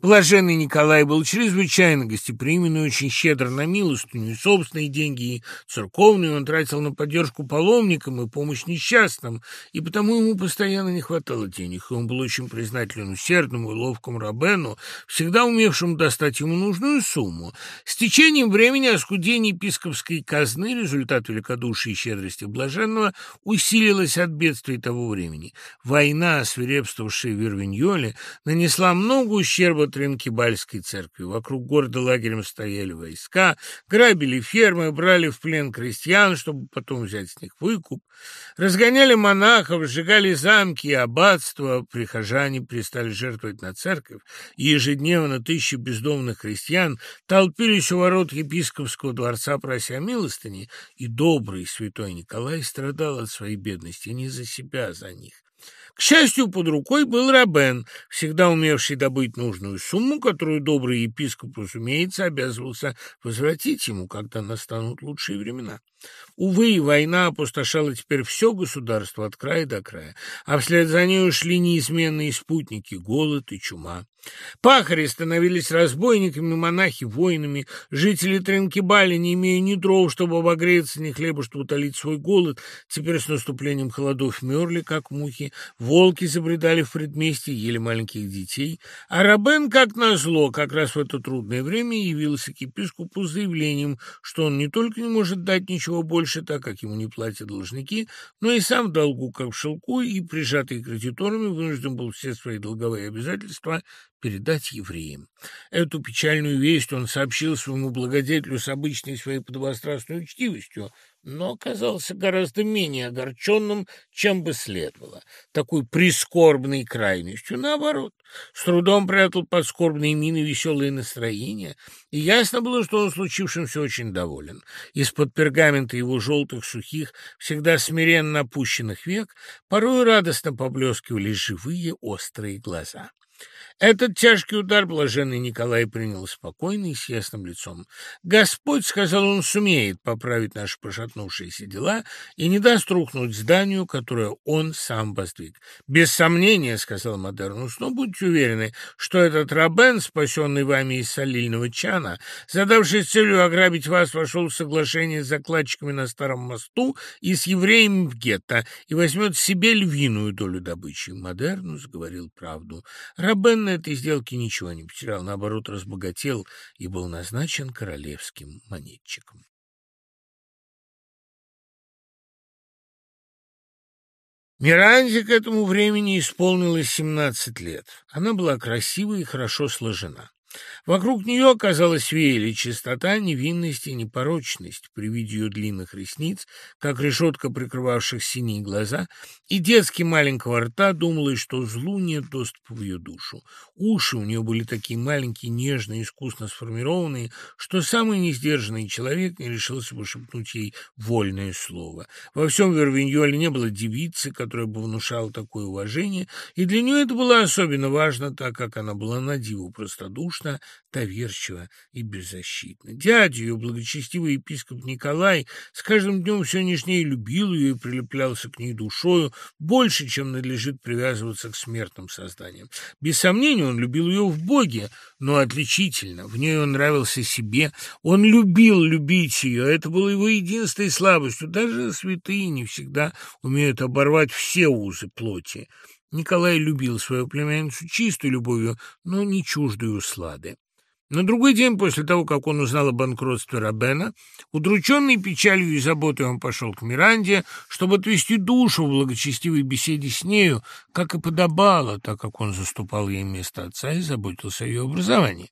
Блаженный Николай был чрезвычайно гостеприимен и очень щедр на милостыню, и собственные деньги, и церковные он тратил на поддержку паломникам и помощь несчастным, и потому ему постоянно не хватало денег, и он был очень признателен усердному и ловкому Рабену, всегда умевшему достать ему нужную сумму. С течением времени оскудение епископской казны, результат великодушия и щедрости блаженного, усилилось от бедствий того времени. Война, свирепствовавшая в Вервиньоле, нанесла много ущерба ущерба Тринкибальской церкви. Вокруг города лагерем стояли войска, грабили фермы, брали в плен крестьян, чтобы потом взять с них выкуп, разгоняли монахов, сжигали замки и аббатства, прихожане перестали жертвовать на церковь, и ежедневно тысячи бездомных крестьян толпились у ворот епископского дворца, прося милостыни, и добрый святой Николай страдал от своей бедности не за себя, а за них. К счастью, под рукой был Рабен, всегда умевший добыть нужную сумму, которую добрый епископ, разумеется, обязывался возвратить ему, когда настанут лучшие времена. Увы, война опустошала теперь все государство от края до края, а вслед за ней ушли неизменные спутники — голод и чума. Пахари становились разбойниками, монахи — воинами, жители Тренкибали, не имея ни дров, чтобы обогреться, ни хлеба, чтобы утолить свой голод, теперь с наступлением холодов мерли, как мухи, волки забредали в предместье, ели маленьких детей, а Рабен, как назло, как раз в это трудное время явился к епископу с заявлением, что он не только не может дать ничего больше, так как ему не платят должники, но и сам в долгу, как в шелку, и, прижатый кредиторами, вынужден был все свои долговые обязательства передать евреям. Эту печальную весть он сообщил своему благодетелю с обычной своей подобострастной учтивостью, но оказался гораздо менее огорченным, чем бы следовало. Такой прискорбной крайностью, наоборот, с трудом прятал под скорбные мины веселые настроения, и ясно было, что он случившимся очень доволен. Из-под пергамента его желтых, сухих, всегда смиренно опущенных век порой радостно поблескивали живые острые глаза. Этот тяжкий удар блаженный Николай принял спокойно и с ясным лицом. «Господь, — сказал он, — сумеет поправить наши пошатнувшиеся дела и не даст рухнуть зданию, которое он сам воздвиг. Без сомнения, — сказал Модернус, — но будьте уверены, что этот Рабен, спасенный вами из солильного чана, задавший целью ограбить вас, вошел в соглашение с закладчиками на Старом мосту и с евреями в гетто и возьмет себе львиную долю добычи. Модернус говорил правду. Рабен на этой сделке ничего не потерял, наоборот, разбогател и был назначен королевским монетчиком. Миранде к этому времени исполнилось 17 лет. Она была красива и хорошо сложена. Вокруг нее, казалось, веяли чистота, невинность и непорочность при виде ее длинных ресниц, как решетка, прикрывавших синие глаза, и детски маленького рта думалось, что злу нет доступа в ее душу. Уши у нее были такие маленькие, нежные, искусно сформированные, что самый несдержанный человек не решился бы шепнуть ей вольное слово. Во всем Вервиньоле не было девицы, которая бы внушала такое уважение, и для нее это было особенно важно, так как она была на диву простодушна, доверчива и беззащитна. Дядя ее, благочестивый епископ Николай, с каждым днем все нежнее любил ее и прилеплялся к ней душою больше, чем надлежит привязываться к смертным созданиям. Без сомнения, он любил ее в Боге, но отличительно. В ней он нравился себе, он любил любить ее, это было его единственной слабостью. Даже святые не всегда умеют оборвать все узы плоти. Николай любил свою племянницу чистой любовью, но не чуждую слады. На другой день после того, как он узнал о банкротстве Рабена, удрученный печалью и заботой он пошел к Миранде, чтобы отвести душу в благочестивой беседе с нею, как и подобало, так как он заступал ей место отца и заботился о ее образовании.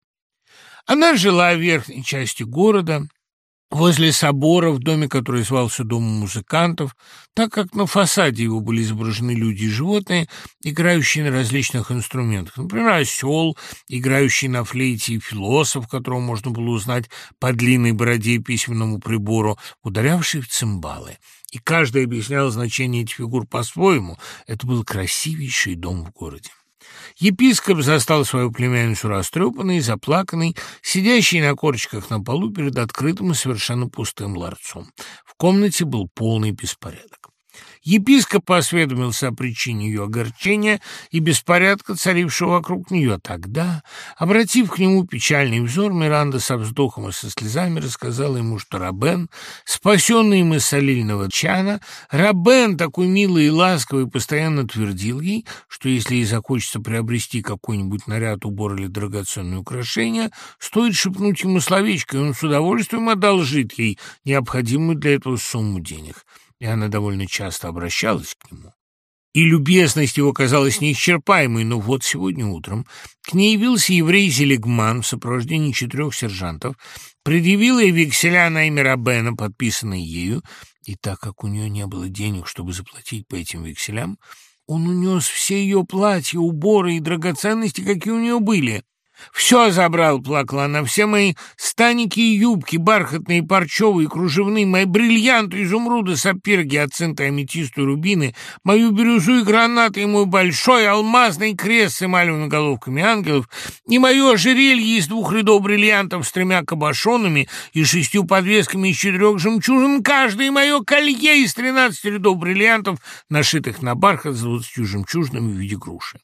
Она жила в верхней части города, возле собора, в доме, который звался Домом музыкантов, так как на фасаде его были изображены люди и животные, играющие на различных инструментах. Например, осел, играющий на флейте, и философ, которого можно было узнать по длинной бороде и письменному прибору, ударявший в цимбалы. И каждый объяснял значение этих фигур по-своему. Это был красивейший дом в городе. Епископ застал свою племянницу растрепанной, заплаканной, сидящей на корчиках на полу перед открытым и совершенно пустым ларцом. В комнате был полный беспорядок. Епископ осведомился о причине ее огорчения и беспорядка, царившего вокруг нее. Тогда, обратив к нему печальный взор, Миранда со вздохом и со слезами рассказала ему, что Рабен, спасенный им из солильного чана, Рабен, такой милый и ласковый, постоянно твердил ей, что если ей захочется приобрести какой-нибудь наряд, убор или драгоценное украшение, стоит шепнуть ему словечко, и он с удовольствием одолжит ей необходимую для этого сумму денег и она довольно часто обращалась к нему. И любезность его казалась неисчерпаемой, но вот сегодня утром к ней явился еврей Зелегман в сопровождении четырех сержантов, предъявил ей векселя на имя Рабена, подписанный ею, и так как у нее не было денег, чтобы заплатить по этим векселям, он унес все ее платья, уборы и драгоценности, какие у нее были. «Все забрал», — плакала она, — «все мои станики и юбки, бархатные, парчевые, кружевные, мои бриллианты, изумруды, сапфиры, гиацинты, аметисты, рубины, мою бирюзу и гранаты, и мой большой алмазный крест с эмалевыми головками ангелов, и мое ожерелье из двух рядов бриллиантов с тремя кабошонами и шестью подвесками из четырех жемчужин, каждое мое колье из тринадцати рядов бриллиантов, нашитых на бархат с двадцатью жемчужинами в виде груши.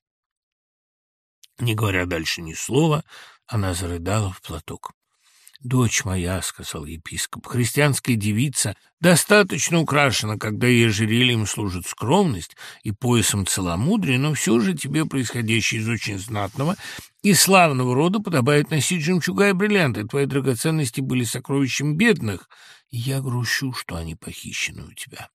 Не говоря дальше ни слова, она зарыдала в платок. «Дочь моя», — сказал епископ, — «христианская девица достаточно украшена, когда ей ожерельем служит скромность и поясом целомудрия, но все же тебе, происходящее из очень знатного и славного рода, подобает носить жемчуга и бриллианты. Твои драгоценности были сокровищем бедных, и я грущу, что они похищены у тебя».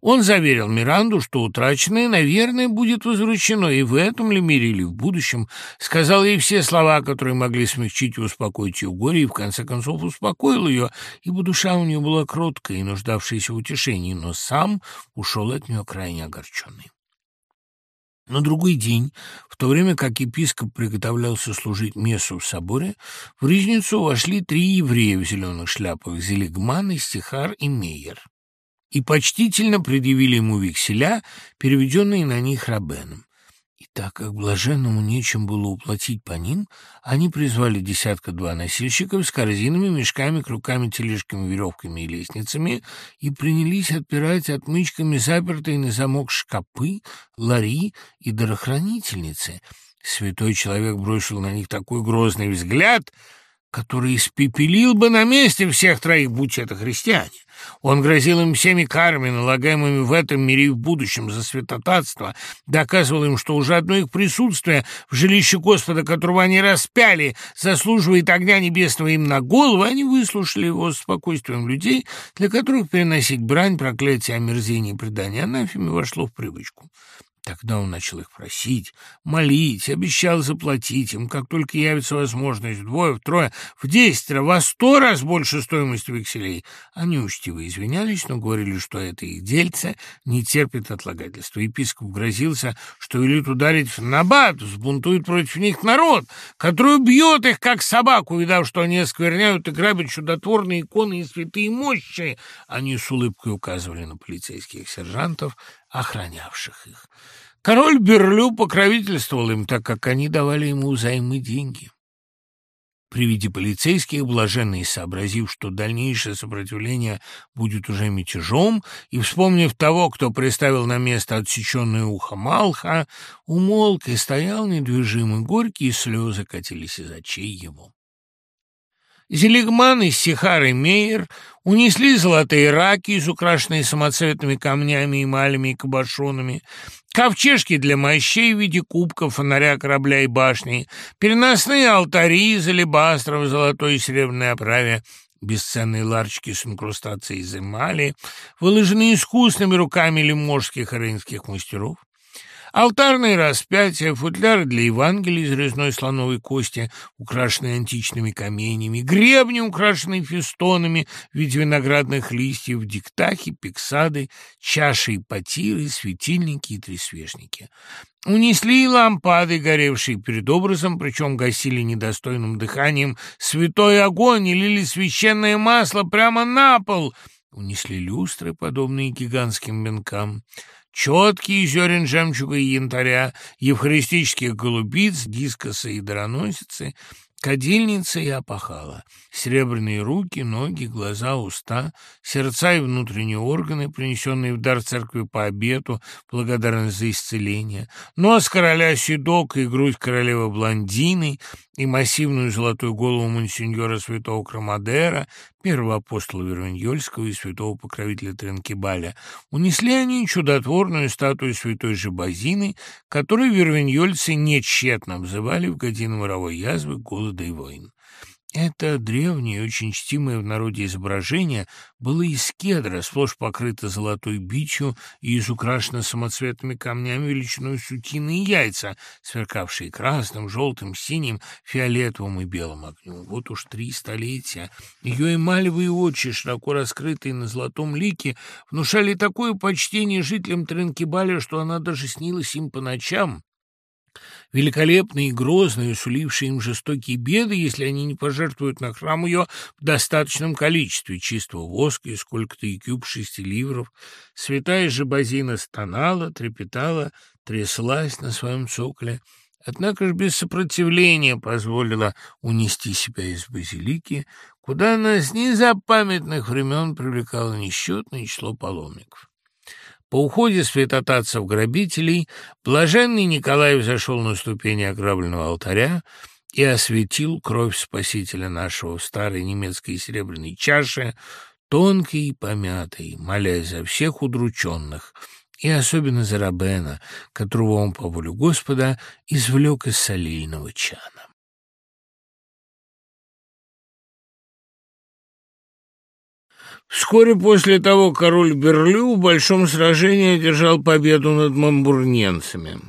Он заверил Миранду, что утраченное, наверное, будет возвращено и в этом ли мире, или в будущем. Сказал ей все слова, которые могли смягчить и успокоить ее горе, и в конце концов успокоил ее, ибо душа у нее была кроткая и нуждавшаяся в утешении, но сам ушел от нее крайне огорченный. На другой день, в то время как епископ приготовлялся служить мессу в соборе, в Ризницу вошли три еврея в зеленых шляпах – Зелегман, Истихар и Мейер и почтительно предъявили ему векселя, переведенные на них Рабеном. И так как блаженному нечем было уплатить по ним, они призвали десятка-два носильщиков с корзинами, мешками, крюками, тележками, веревками и лестницами и принялись отпирать отмычками запертые на замок шкапы, лари и дарохранительницы. Святой человек бросил на них такой грозный взгляд — который испепелил бы на месте всех троих, будь это христиане. Он грозил им всеми карами, налагаемыми в этом мире и в будущем за святотатство, доказывал им, что уже одно их присутствие в жилище Господа, которого они распяли, заслуживает огня небесного им на голову, они выслушали его с спокойствием людей, для которых переносить брань, проклятие, омерзение и предание анафеме вошло в привычку. Тогда он начал их просить, молить, обещал заплатить им, как только явится возможность, вдвое, втрое, в десятеро, во сто раз больше стоимости векселей. Они учтиво извинялись, но говорили, что это их дельце не терпит отлагательства. Епископ грозился, что велит ударить в набат, взбунтует против них народ, который убьет их, как собаку, увидав, что они оскверняют и грабят чудотворные иконы и святые мощи. Они с улыбкой указывали на полицейских сержантов, охранявших их. Король Берлю покровительствовал им, так как они давали ему взаймы деньги. При виде полицейских, блаженный сообразив, что дальнейшее сопротивление будет уже мятежом, и, вспомнив того, кто приставил на место отсеченное ухо Малха, умолк и стоял недвижимый, горькие слезы катились из очей его. Зелегман и Сихар и Мейер унесли золотые раки, украшенные самоцветными камнями, эмалями и кабошонами, ковчежки для мощей в виде кубков, фонаря, корабля и башни, переносные алтари из в золотой и серебряной оправе, бесценные ларчики с инкрустацией из эмали, выложенные искусными руками лиможских и рейнских мастеров, Алтарные распятия, футляры для Евангелия из резной слоновой кости, украшенные античными каменями, гребни, украшенные фестонами в виде виноградных листьев, диктахи, пиксады, чаши и потиры, светильники и тресвешники. Унесли лампады, горевшие перед образом, причем гасили недостойным дыханием святой огонь и лили священное масло прямо на пол. Унесли люстры, подобные гигантским венкам четкие зерен жемчуга и янтаря, евхаристических голубиц, дискоса и дароносицы, Кадильница и опахала. Серебряные руки, ноги, глаза, уста, сердца и внутренние органы, принесенные в дар церкви по обету, благодарность за исцеление, нос короля Седок и грудь королевы Блондины и массивную золотую голову монсеньора святого Крамадера, первого апостола Вервиньольского и святого покровителя Тренкибаля, унесли они чудотворную статую святой Жабазины, которую вервиньольцы нечетно обзывали в годину мировой язвы, голода и войн. Это древнее, очень чтимое в народе изображение было из кедра, сплошь покрыто золотой бичью и изукрашено самоцветными камнями величиной сутиные яйца, сверкавшие красным, желтым, синим, фиолетовым и белым огнем. Вот уж три столетия. Ее эмалевые очи, широко раскрытые на золотом лике, внушали такое почтение жителям Тренкибаля, что она даже снилась им по ночам великолепные и грозные, сулившие им жестокие беды, если они не пожертвуют на храм ее в достаточном количестве чистого воска и сколько-то икюб шести ливров. Святая же базина стонала, трепетала, тряслась на своем цокле. Однако же без сопротивления позволила унести себя из базилики, куда она с незапамятных времен привлекала несчетное число паломников. По уходе святотатцев-грабителей блаженный Николай взошел на ступени ограбленного алтаря и осветил кровь Спасителя нашего в старой немецкой серебряной чаше, тонкой и помятой, молясь за всех удрученных, и особенно за Рабена, которого он по волю Господа извлек из солильного чана. Вскоре после того король Берлю в большом сражении одержал победу над мамбурненцами.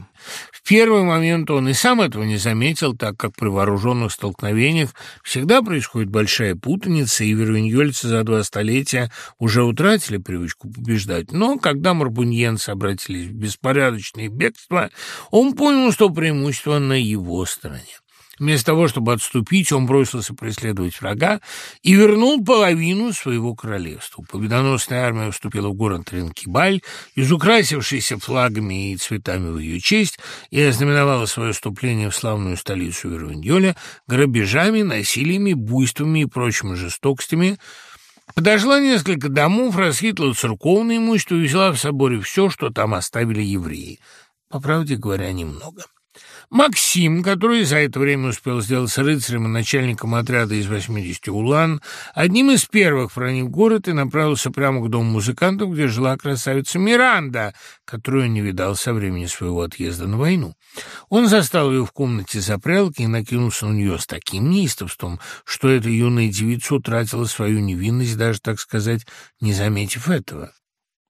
В первый момент он и сам этого не заметил, так как при вооруженных столкновениях всегда происходит большая путаница, и вервиньольцы за два столетия уже утратили привычку побеждать. Но когда марбуньенцы обратились в беспорядочное бегство, он понял, что преимущество на его стороне. Вместо того, чтобы отступить, он бросился преследовать врага и вернул половину своего королевства. Победоносная армия вступила в город Тринкибаль, изукрасившийся флагами и цветами в ее честь, и ознаменовала свое вступление в славную столицу Вервандьоля грабежами, насилиями, буйствами и прочими жестокостями, Подожгла несколько домов, расхитила церковное имущество и взяла в соборе все, что там оставили евреи. По правде говоря, немного. Максим, который за это время успел сделаться рыцарем и начальником отряда из 80 улан, одним из первых проник в город и направился прямо к дому музыкантов, где жила красавица Миранда, которую он не видал со времени своего отъезда на войну. Он застал ее в комнате за прялки и накинулся на нее с таким неистовством, что эта юная девица утратила свою невинность, даже, так сказать, не заметив этого.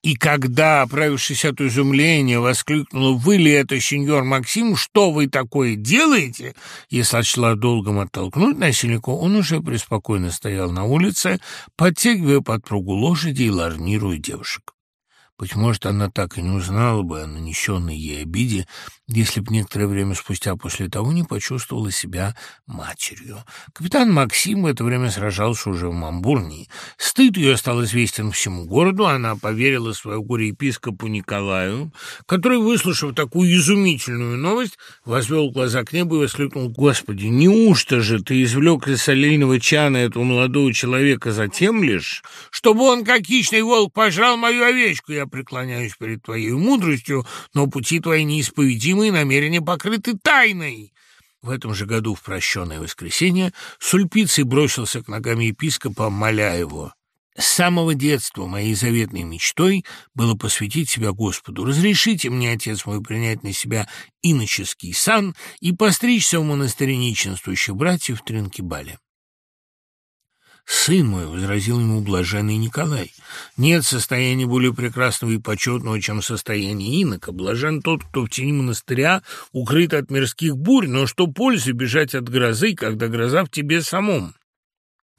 И когда, оправившись от изумления, воскликнула «Вы ли это, сеньор Максим? Что вы такое делаете?» и сочла долгом оттолкнуть насильника, он уже преспокойно стоял на улице, подтягивая подпругу лошади и ларнируя девушек. Быть может, она так и не узнала бы о нанесенной ей обиде, если б некоторое время спустя после того не почувствовала себя матерью. Капитан Максим в это время сражался уже в Мамбурнии. Стыд ее стал известен всему городу, она поверила свою горе-епископу Николаю, который, выслушав такую изумительную новость, возвел глаза к небу и воскликнул «Господи, неужто же ты извлек из солейного чана этого молодого человека затем лишь, чтобы он, как хищный волк, пожрал мою овечку? Я преклоняюсь перед твоей мудростью, но пути твои неисповедимы необъяснимые намерения покрыты тайной. В этом же году, в прощенное воскресенье, Сульпиций бросился к ногам епископа, моля его. С самого детства моей заветной мечтой было посвятить себя Господу. Разрешите мне, отец мой, принять на себя иноческий сан и постричься в монастыре неченствующих братьев Тринкибале. «Сын мой», — возразил ему блаженный Николай, — «нет состояния более прекрасного и почетного, чем состояние инока. Блажен тот, кто в тени монастыря укрыт от мирских бурь, но что пользы бежать от грозы, когда гроза в тебе самом?»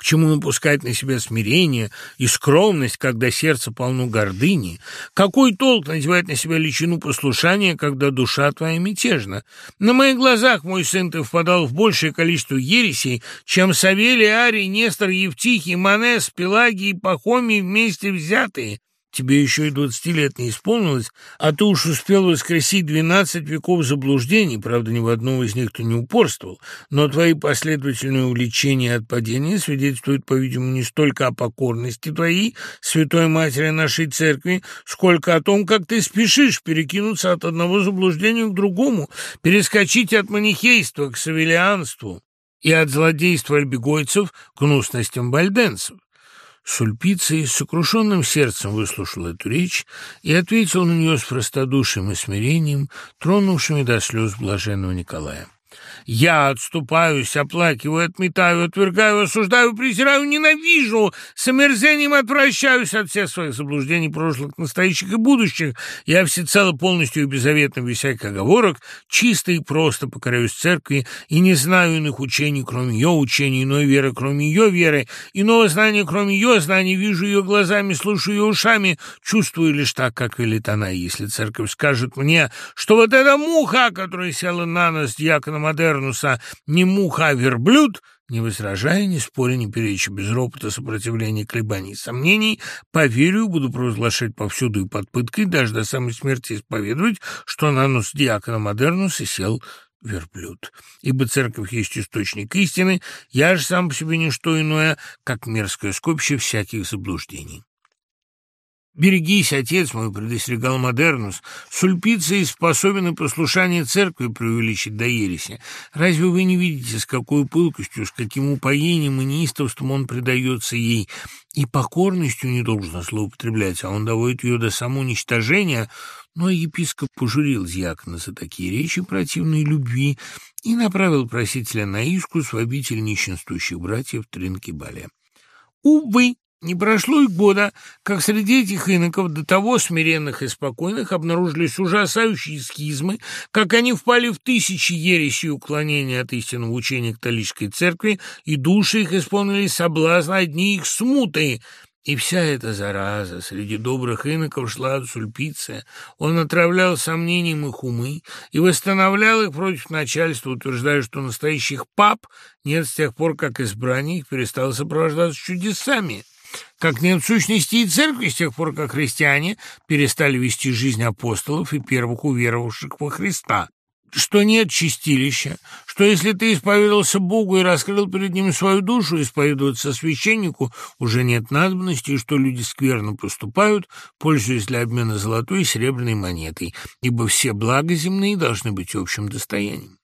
К чему напускать на себя смирение и скромность, когда сердце полно гордыни? Какой толк надевать на себя личину послушания, когда душа твоя мятежна? На моих глазах, мой сын, ты впадал в большее количество ересей, чем Савелий, Арий, Нестор, Евтихий, Манес, Пелагий и Пахомий вместе взятые. Тебе еще и двадцати лет не исполнилось, а ты уж успел воскресить двенадцать веков заблуждений, правда, ни в одном из них ты не упорствовал, но твои последовательные увлечения от падения свидетельствуют, по-видимому, не столько о покорности твоей, Святой Матери нашей Церкви, сколько о том, как ты спешишь перекинуться от одного заблуждения к другому, перескочить от манихейства к савелианству и от злодейства альбегойцев к гнусностям бальденцев. Сульпиций с сокрушенным сердцем выслушал эту речь и ответил на нее с простодушием и смирением, тронувшими до слез блаженного Николая. Я отступаюсь, оплакиваю, отметаю, отвергаю, осуждаю, презираю, ненавижу, с омерзением отвращаюсь от всех своих заблуждений прошлых, настоящих и будущих. Я всецело полностью и беззаветно, без всяких оговорок, чисто и просто покоряюсь церкви и не знаю иных учений, кроме ее учений, иной веры, кроме ее веры, иного знания, кроме ее знаний, вижу ее глазами, слушаю ее ушами, чувствую лишь так, как велит она. Если церковь скажет мне, что вот эта муха, которая села на нас дьякона Модернуса, не муха, а верблюд, не возражая, не споря, не перечи, без ропота, сопротивления, колебаний сомнений, поверю, буду провозглашать повсюду и под пыткой, даже до самой смерти исповедовать, что на нос диакона Модернуса сел верблюд. Ибо церковь есть источник истины, я же сам по себе не что иное, как мерзкое скопище всяких заблуждений. «Берегись, отец мой», — предостерегал Модернус, — «Сульпиций способен и послушание церкви преувеличить до ереси. Разве вы не видите, с какой пылкостью, с каким упоением и неистовством он предается ей? И покорностью не должно злоупотреблять, а он доводит ее до самоуничтожения». Но епископ пожурил дьякона за такие речи противной любви и направил просителя на искус в обитель нищенствующих братьев Тринкибаля. Увы, Не прошло и года, как среди этих иноков, до того смиренных и спокойных, обнаружились ужасающие схизмы, как они впали в тысячи ересей уклонения от истинного учения католической церкви, и души их исполнились соблазна одни их смуты, и вся эта зараза среди добрых иноков шла от Сульпиция. Он отравлял сомнением их умы и восстановлял их против начальства, утверждая, что настоящих пап нет с тех пор, как избрание их перестало сопровождаться чудесами как нет сущности и церкви с тех пор, как христиане перестали вести жизнь апостолов и первых уверовавших во Христа что нет чистилища, что если ты исповедовался Богу и раскрыл перед ним свою душу, исповедоваться священнику уже нет надобности, и что люди скверно поступают, пользуясь для обмена золотой и серебряной монетой, ибо все блага земные должны быть общим достоянием.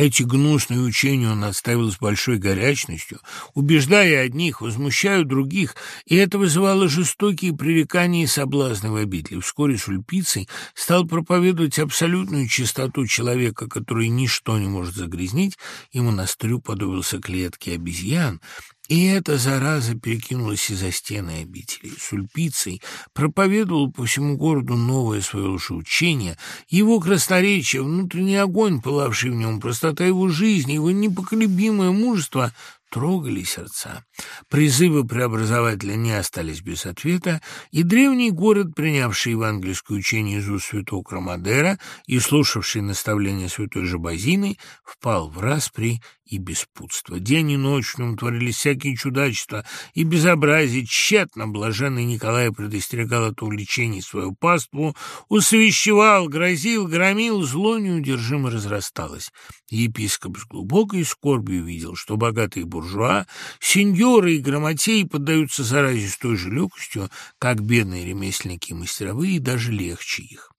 Эти гнусные учения он отставил с большой горячностью, убеждая одних, возмущая других, и это вызывало жестокие пререкания и соблазны в обители. Вскоре Сульпицей стал проповедовать абсолютную чистоту человека, который ничто не может загрязнить, и монастырю подобился клетке обезьян, и эта зараза перекинулась и за стены обители. Сульпицей проповедовал по всему городу новое свое лжеучение, его красноречие, внутренний огонь, пылавший в нем, простота его жизни, его непоколебимое мужество трогали сердца. Призывы преобразователя не остались без ответа, и древний город, принявший евангельское учение из уст святого Крамадера и слушавший наставления святой Жабазины, впал в распри и беспутство. День и ночь в нем творились всякие чудачества и безобразие. Тщетно блаженный Николай предостерегал от увлечений свою паству, усовещевал, грозил, громил, зло неудержимо разрасталось. Епископ с глубокой скорбью видел, что богатые буржуа, сеньоры и грамотеи поддаются заразе с той же легкостью, как бедные ремесленники и мастеровые, и даже легче их.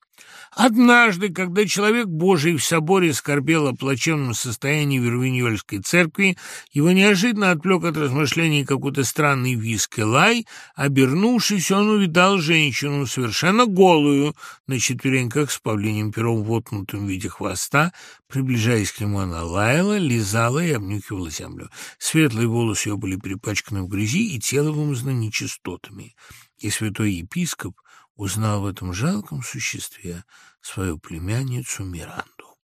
Однажды, когда человек Божий в соборе скорбел о плачевном состоянии Вервиньольской церкви, его неожиданно отвлек от размышлений какой-то странный виск и лай. Обернувшись, он увидал женщину, совершенно голую, на четвереньках с павлиним пером в виде хвоста. Приближаясь к нему, она лаяла, лизала и обнюхивала землю. Светлые волосы ее были перепачканы в грязи, и тело вымазано нечистотами. И святой епископ узнал в этом жалком существе свою племянницу Миранду.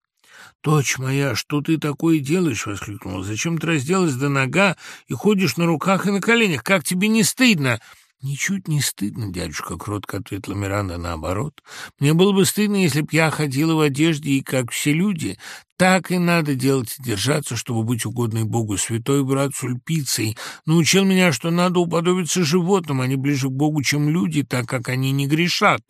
«Дочь моя, что ты такое делаешь?» — воскликнула. «Зачем ты разделась до нога и ходишь на руках и на коленях? Как тебе не стыдно?» «Ничуть не стыдно, дядюшка», — кротко ответила Миранда наоборот. «Мне было бы стыдно, если б я ходила в одежде и, как все люди, так и надо делать и держаться, чтобы быть угодной Богу. Святой брат Сульпицей научил меня, что надо уподобиться животным, они ближе к Богу, чем люди, так как они не грешат.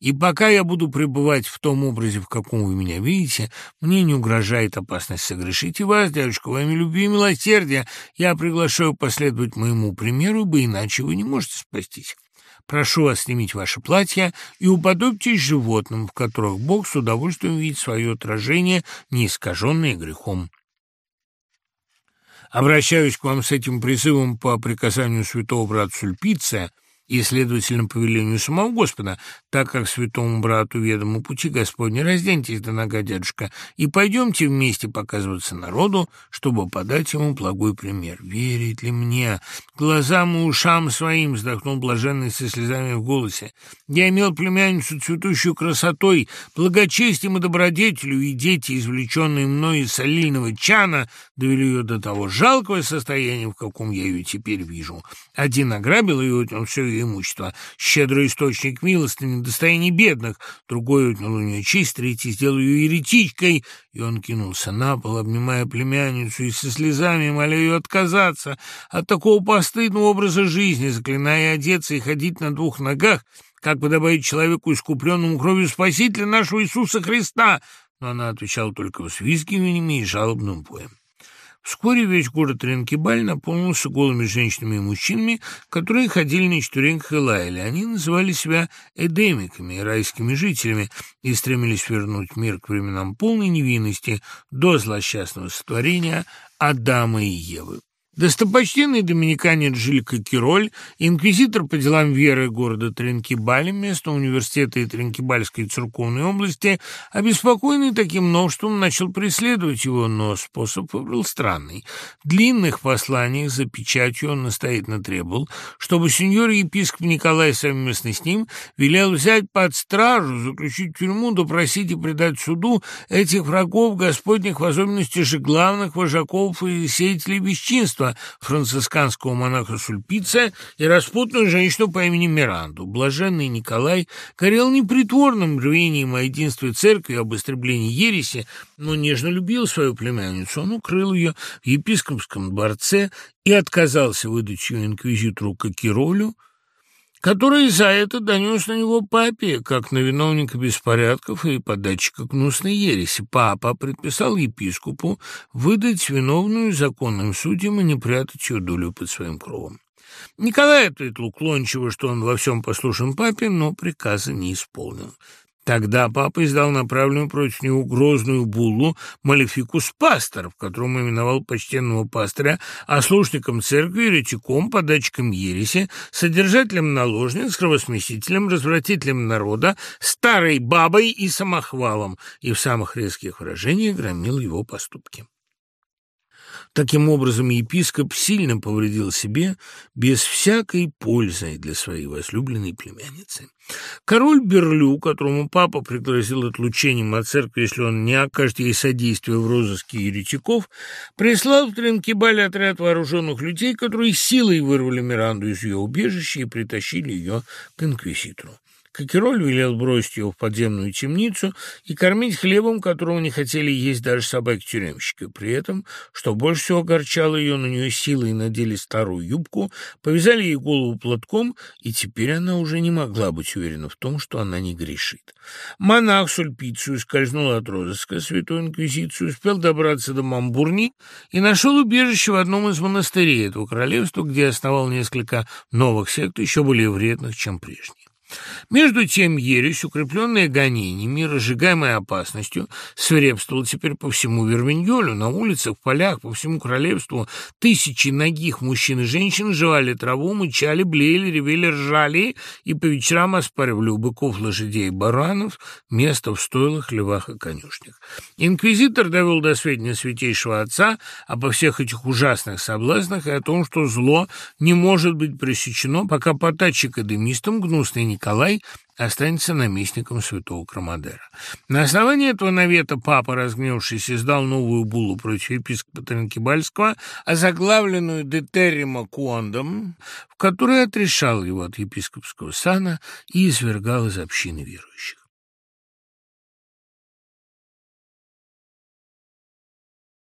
И пока я буду пребывать в том образе, в каком вы меня видите, мне не угрожает опасность согрешить. И вас, дядюшка, во имя любви и милосердия, я приглашаю последовать моему примеру, ибо иначе вы не можете спастись. Прошу вас, снимите ваше платье и уподобьтесь животным, в которых Бог с удовольствием видит свое отражение, не искаженное грехом. Обращаюсь к вам с этим призывом по приказанию святого брата Сульпиция – и, следовательно, по велению самого Господа, так как святому брату ведому пути Господне, разденьтесь до нога, дядюшка, и пойдемте вместе показываться народу, чтобы подать ему благой пример. Верит ли мне? Глазам и ушам своим, вздохнул блаженный со слезами в голосе. Я имел племянницу, цветущую красотой, благочестием и добродетелю, и дети, извлеченные мной из солильного чана, довели ее до того жалкого состояния, в каком я ее теперь вижу. Один ограбил ее, он все свое имущество. Щедрый источник милостыни, достояние бедных. Другой отнял у нее честь, третий сделал ее еретичкой. И он кинулся на пол, обнимая племянницу, и со слезами моля ее отказаться от такого постыдного образа жизни, заклиная одеться и ходить на двух ногах, как подобает человеку, искупленному кровью Спасителя нашего Иисуса Христа. Но она отвечала только взвизгиваниями и жалобным поем. Вскоре весь город Ренкибаль наполнился голыми женщинами и мужчинами, которые ходили на четвереньках и лаяли. Они называли себя эдемиками, райскими жителями, и стремились вернуть мир к временам полной невинности до злосчастного сотворения Адама и Евы. Достопочтенный доминиканец Жилька Кироль, инквизитор по делам веры города Тренкибали, местного университета и Тренкибальской церковной области, обеспокоенный таким новшеством, начал преследовать его, но способ выбрал странный. В длинных посланиях за печатью он настоятельно требовал, чтобы сеньор-епископ Николай совместно с ним велел взять под стражу, заключить в тюрьму, допросить и предать суду этих врагов Господних, в особенности же главных вожаков и сеятелей бесчинства, убийства францисканского монаха Сульпица и распутную женщину по имени Миранду. Блаженный Николай горел непритворным рвением о единстве церкви и об истреблении ереси, но нежно любил свою племянницу. Он укрыл ее в епископском дворце и отказался выдать ее инквизитору Кокиролю, который за это донес на него папе, как на виновника беспорядков и податчика гнусной ереси. Папа предписал епископу выдать виновную законным судьям и не прятать ее долю под своим кровом. Николай ответил уклончиво, что он во всем послушен папе, но приказа не исполнил. Тогда папа издал направленную против него грозную буллу «Малефикус пастор», в котором именовал почтенного пастыря ослушником церкви, еретиком, податчиком ереси, содержателем наложниц, кровосмесителем, развратителем народа, старой бабой и самохвалом, и в самых резких выражениях громил его поступки. Таким образом, епископ сильно повредил себе без всякой пользы для своей возлюбленной племянницы. Король Берлю, которому папа пригрозил отлучением от церкви, если он не окажет ей содействия в розыске еретиков, прислал в Тренкибале отряд вооруженных людей, которые силой вырвали Миранду из ее убежища и притащили ее к инквизитору. Кокероль велел бросить его в подземную темницу и кормить хлебом, которого не хотели есть даже собаки-тюремщики. При этом, что больше всего огорчало ее, на нее силой надели старую юбку, повязали ей голову платком, и теперь она уже не могла быть уверена в том, что она не грешит. Монах Сульпицию скользнул от розыска Святой Инквизиции, успел добраться до Мамбурни и нашел убежище в одном из монастырей этого королевства, где основал несколько новых сект, еще более вредных, чем прежние. Между тем ересь, укрепленная гонениями, разжигаемая опасностью, свирепствовала теперь по всему Вервиньолю, на улицах, в полях, по всему королевству. Тысячи ногих мужчин и женщин жевали траву, мычали, блеяли, ревели, ржали и по вечерам оспаривали у быков, лошадей и баранов место в стойлах, левах и конюшнях. Инквизитор довел до сведения святейшего отца обо всех этих ужасных соблазнах и о том, что зло не может быть пресечено, пока потачик и дымистом гнусный Николай останется наместником святого Крамадера. На основании этого навета папа, разгневавшись, издал новую буллу против епископа Тренкибальского, озаглавленную «Детеррима Куандом», в которой отрешал его от епископского сана и извергал из общины верующих.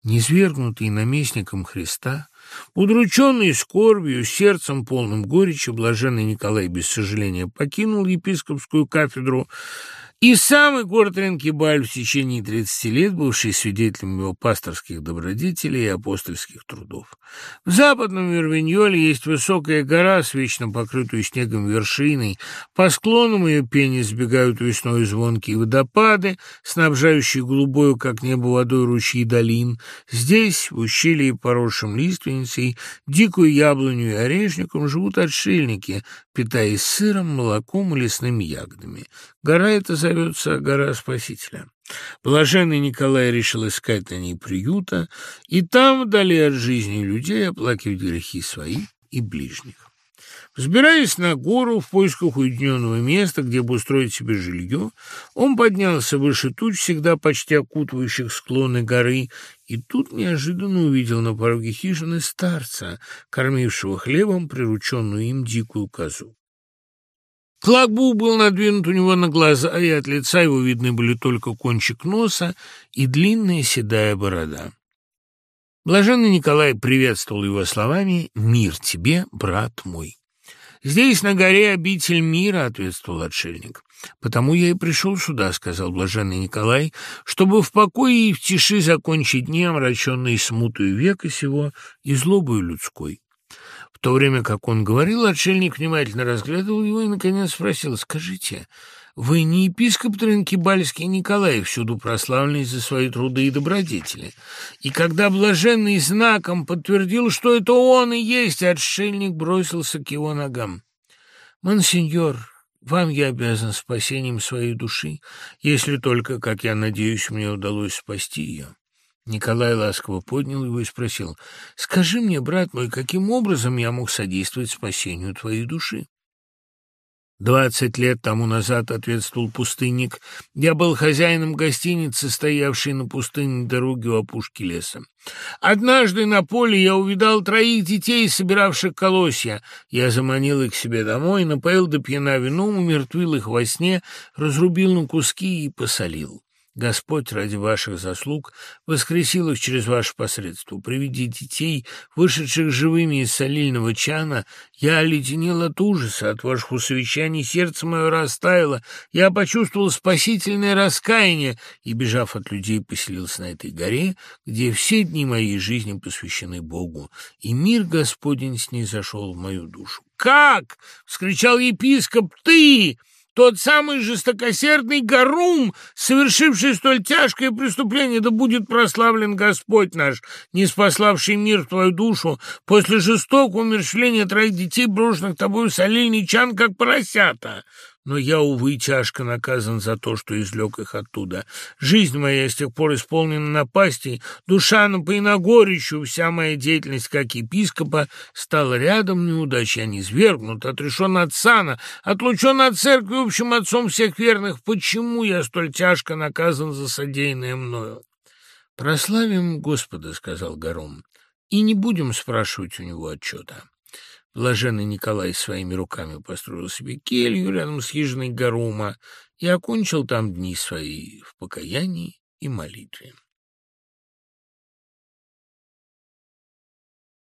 Низвергнутый наместником Христа, Удрученный скорбью, сердцем полным горечи, блаженный Николай без сожаления покинул епископскую кафедру и самый город Ренкибаль в течение 30 лет, бывший свидетелем его пасторских добродетелей и апостольских трудов. В западном Вервиньоле есть высокая гора с вечно покрытую снегом вершиной. По склонам ее пени сбегают весной звонкие водопады, снабжающие голубою, как небо, водой ручьи долин. Здесь, в ущелье, поросшем лиственницей, дикую яблоню и орешником живут отшельники, питаясь сыром, молоком и лесными ягодами. Гора эта зовется гора Спасителя. Блаженный Николай решил искать на ней приюта, и там, вдали от жизни людей, оплакивать грехи свои и ближних. Взбираясь на гору в поисках уединенного места, где бы устроить себе жилье, он поднялся выше туч, всегда почти окутывающих склоны горы, и тут неожиданно увидел на пороге хижины старца, кормившего хлебом прирученную им дикую козу. Клакбу был надвинут у него на глаза, и от лица его видны были только кончик носа и длинная седая борода. Блаженный Николай приветствовал его словами «Мир тебе, брат мой». «Здесь на горе обитель мира», — ответствовал отшельник. «Потому я и пришел сюда», — сказал блаженный Николай, «чтобы в покое и в тиши закончить дни, омраченные смутою века сего и злобою людской». В то время как он говорил, отшельник внимательно разглядывал его и, наконец, спросил, «Скажите, Вы не епископ Тринкибальский Николай, всюду прославленный за свои труды и добродетели. И когда блаженный знаком подтвердил, что это он и есть, отшельник бросился к его ногам. «Монсеньор, вам я обязан спасением своей души, если только, как я надеюсь, мне удалось спасти ее». Николай ласково поднял его и спросил, «Скажи мне, брат мой, каким образом я мог содействовать спасению твоей души?» «Двадцать лет тому назад», — ответствовал пустынник, — «я был хозяином гостиницы, стоявшей на пустынной дороге у опушки леса. Однажды на поле я увидал троих детей, собиравших колосья. Я заманил их к себе домой, напоил до пьяна вином, умертвил их во сне, разрубил на куски и посолил. Господь ради ваших заслуг воскресил их через ваше посредство. При виде детей, вышедших живыми из солильного чана, я оледенел от ужаса, от ваших усовещаний сердце мое растаяло, я почувствовал спасительное раскаяние и, бежав от людей, поселился на этой горе, где все дни моей жизни посвящены Богу, и мир Господень с ней зашел в мою душу. «Как?» — вскричал епископ. «Ты!» Тот самый жестокосердный Гарум, совершивший столь тяжкое преступление, да будет прославлен Господь наш, не спаславший мир твою душу, после жестокого умерщвления троих детей, брошенных тобой в солильный чан, как поросята. Но я, увы, тяжко наказан за то, что излег их оттуда. Жизнь моя с тех пор исполнена напастей, душа напоена горечью, вся моя деятельность как епископа стала рядом неудач. Я низвергнут, отрешен от сана, отлучен от церкви общим отцом всех верных. Почему я столь тяжко наказан за содеянное мною? «Прославим Господа», — сказал Гарум, — «и не будем спрашивать у него отчета». Блаженный Николай своими руками построил себе келью рядом с хижиной Гарума и окончил там дни свои в покаянии и молитве.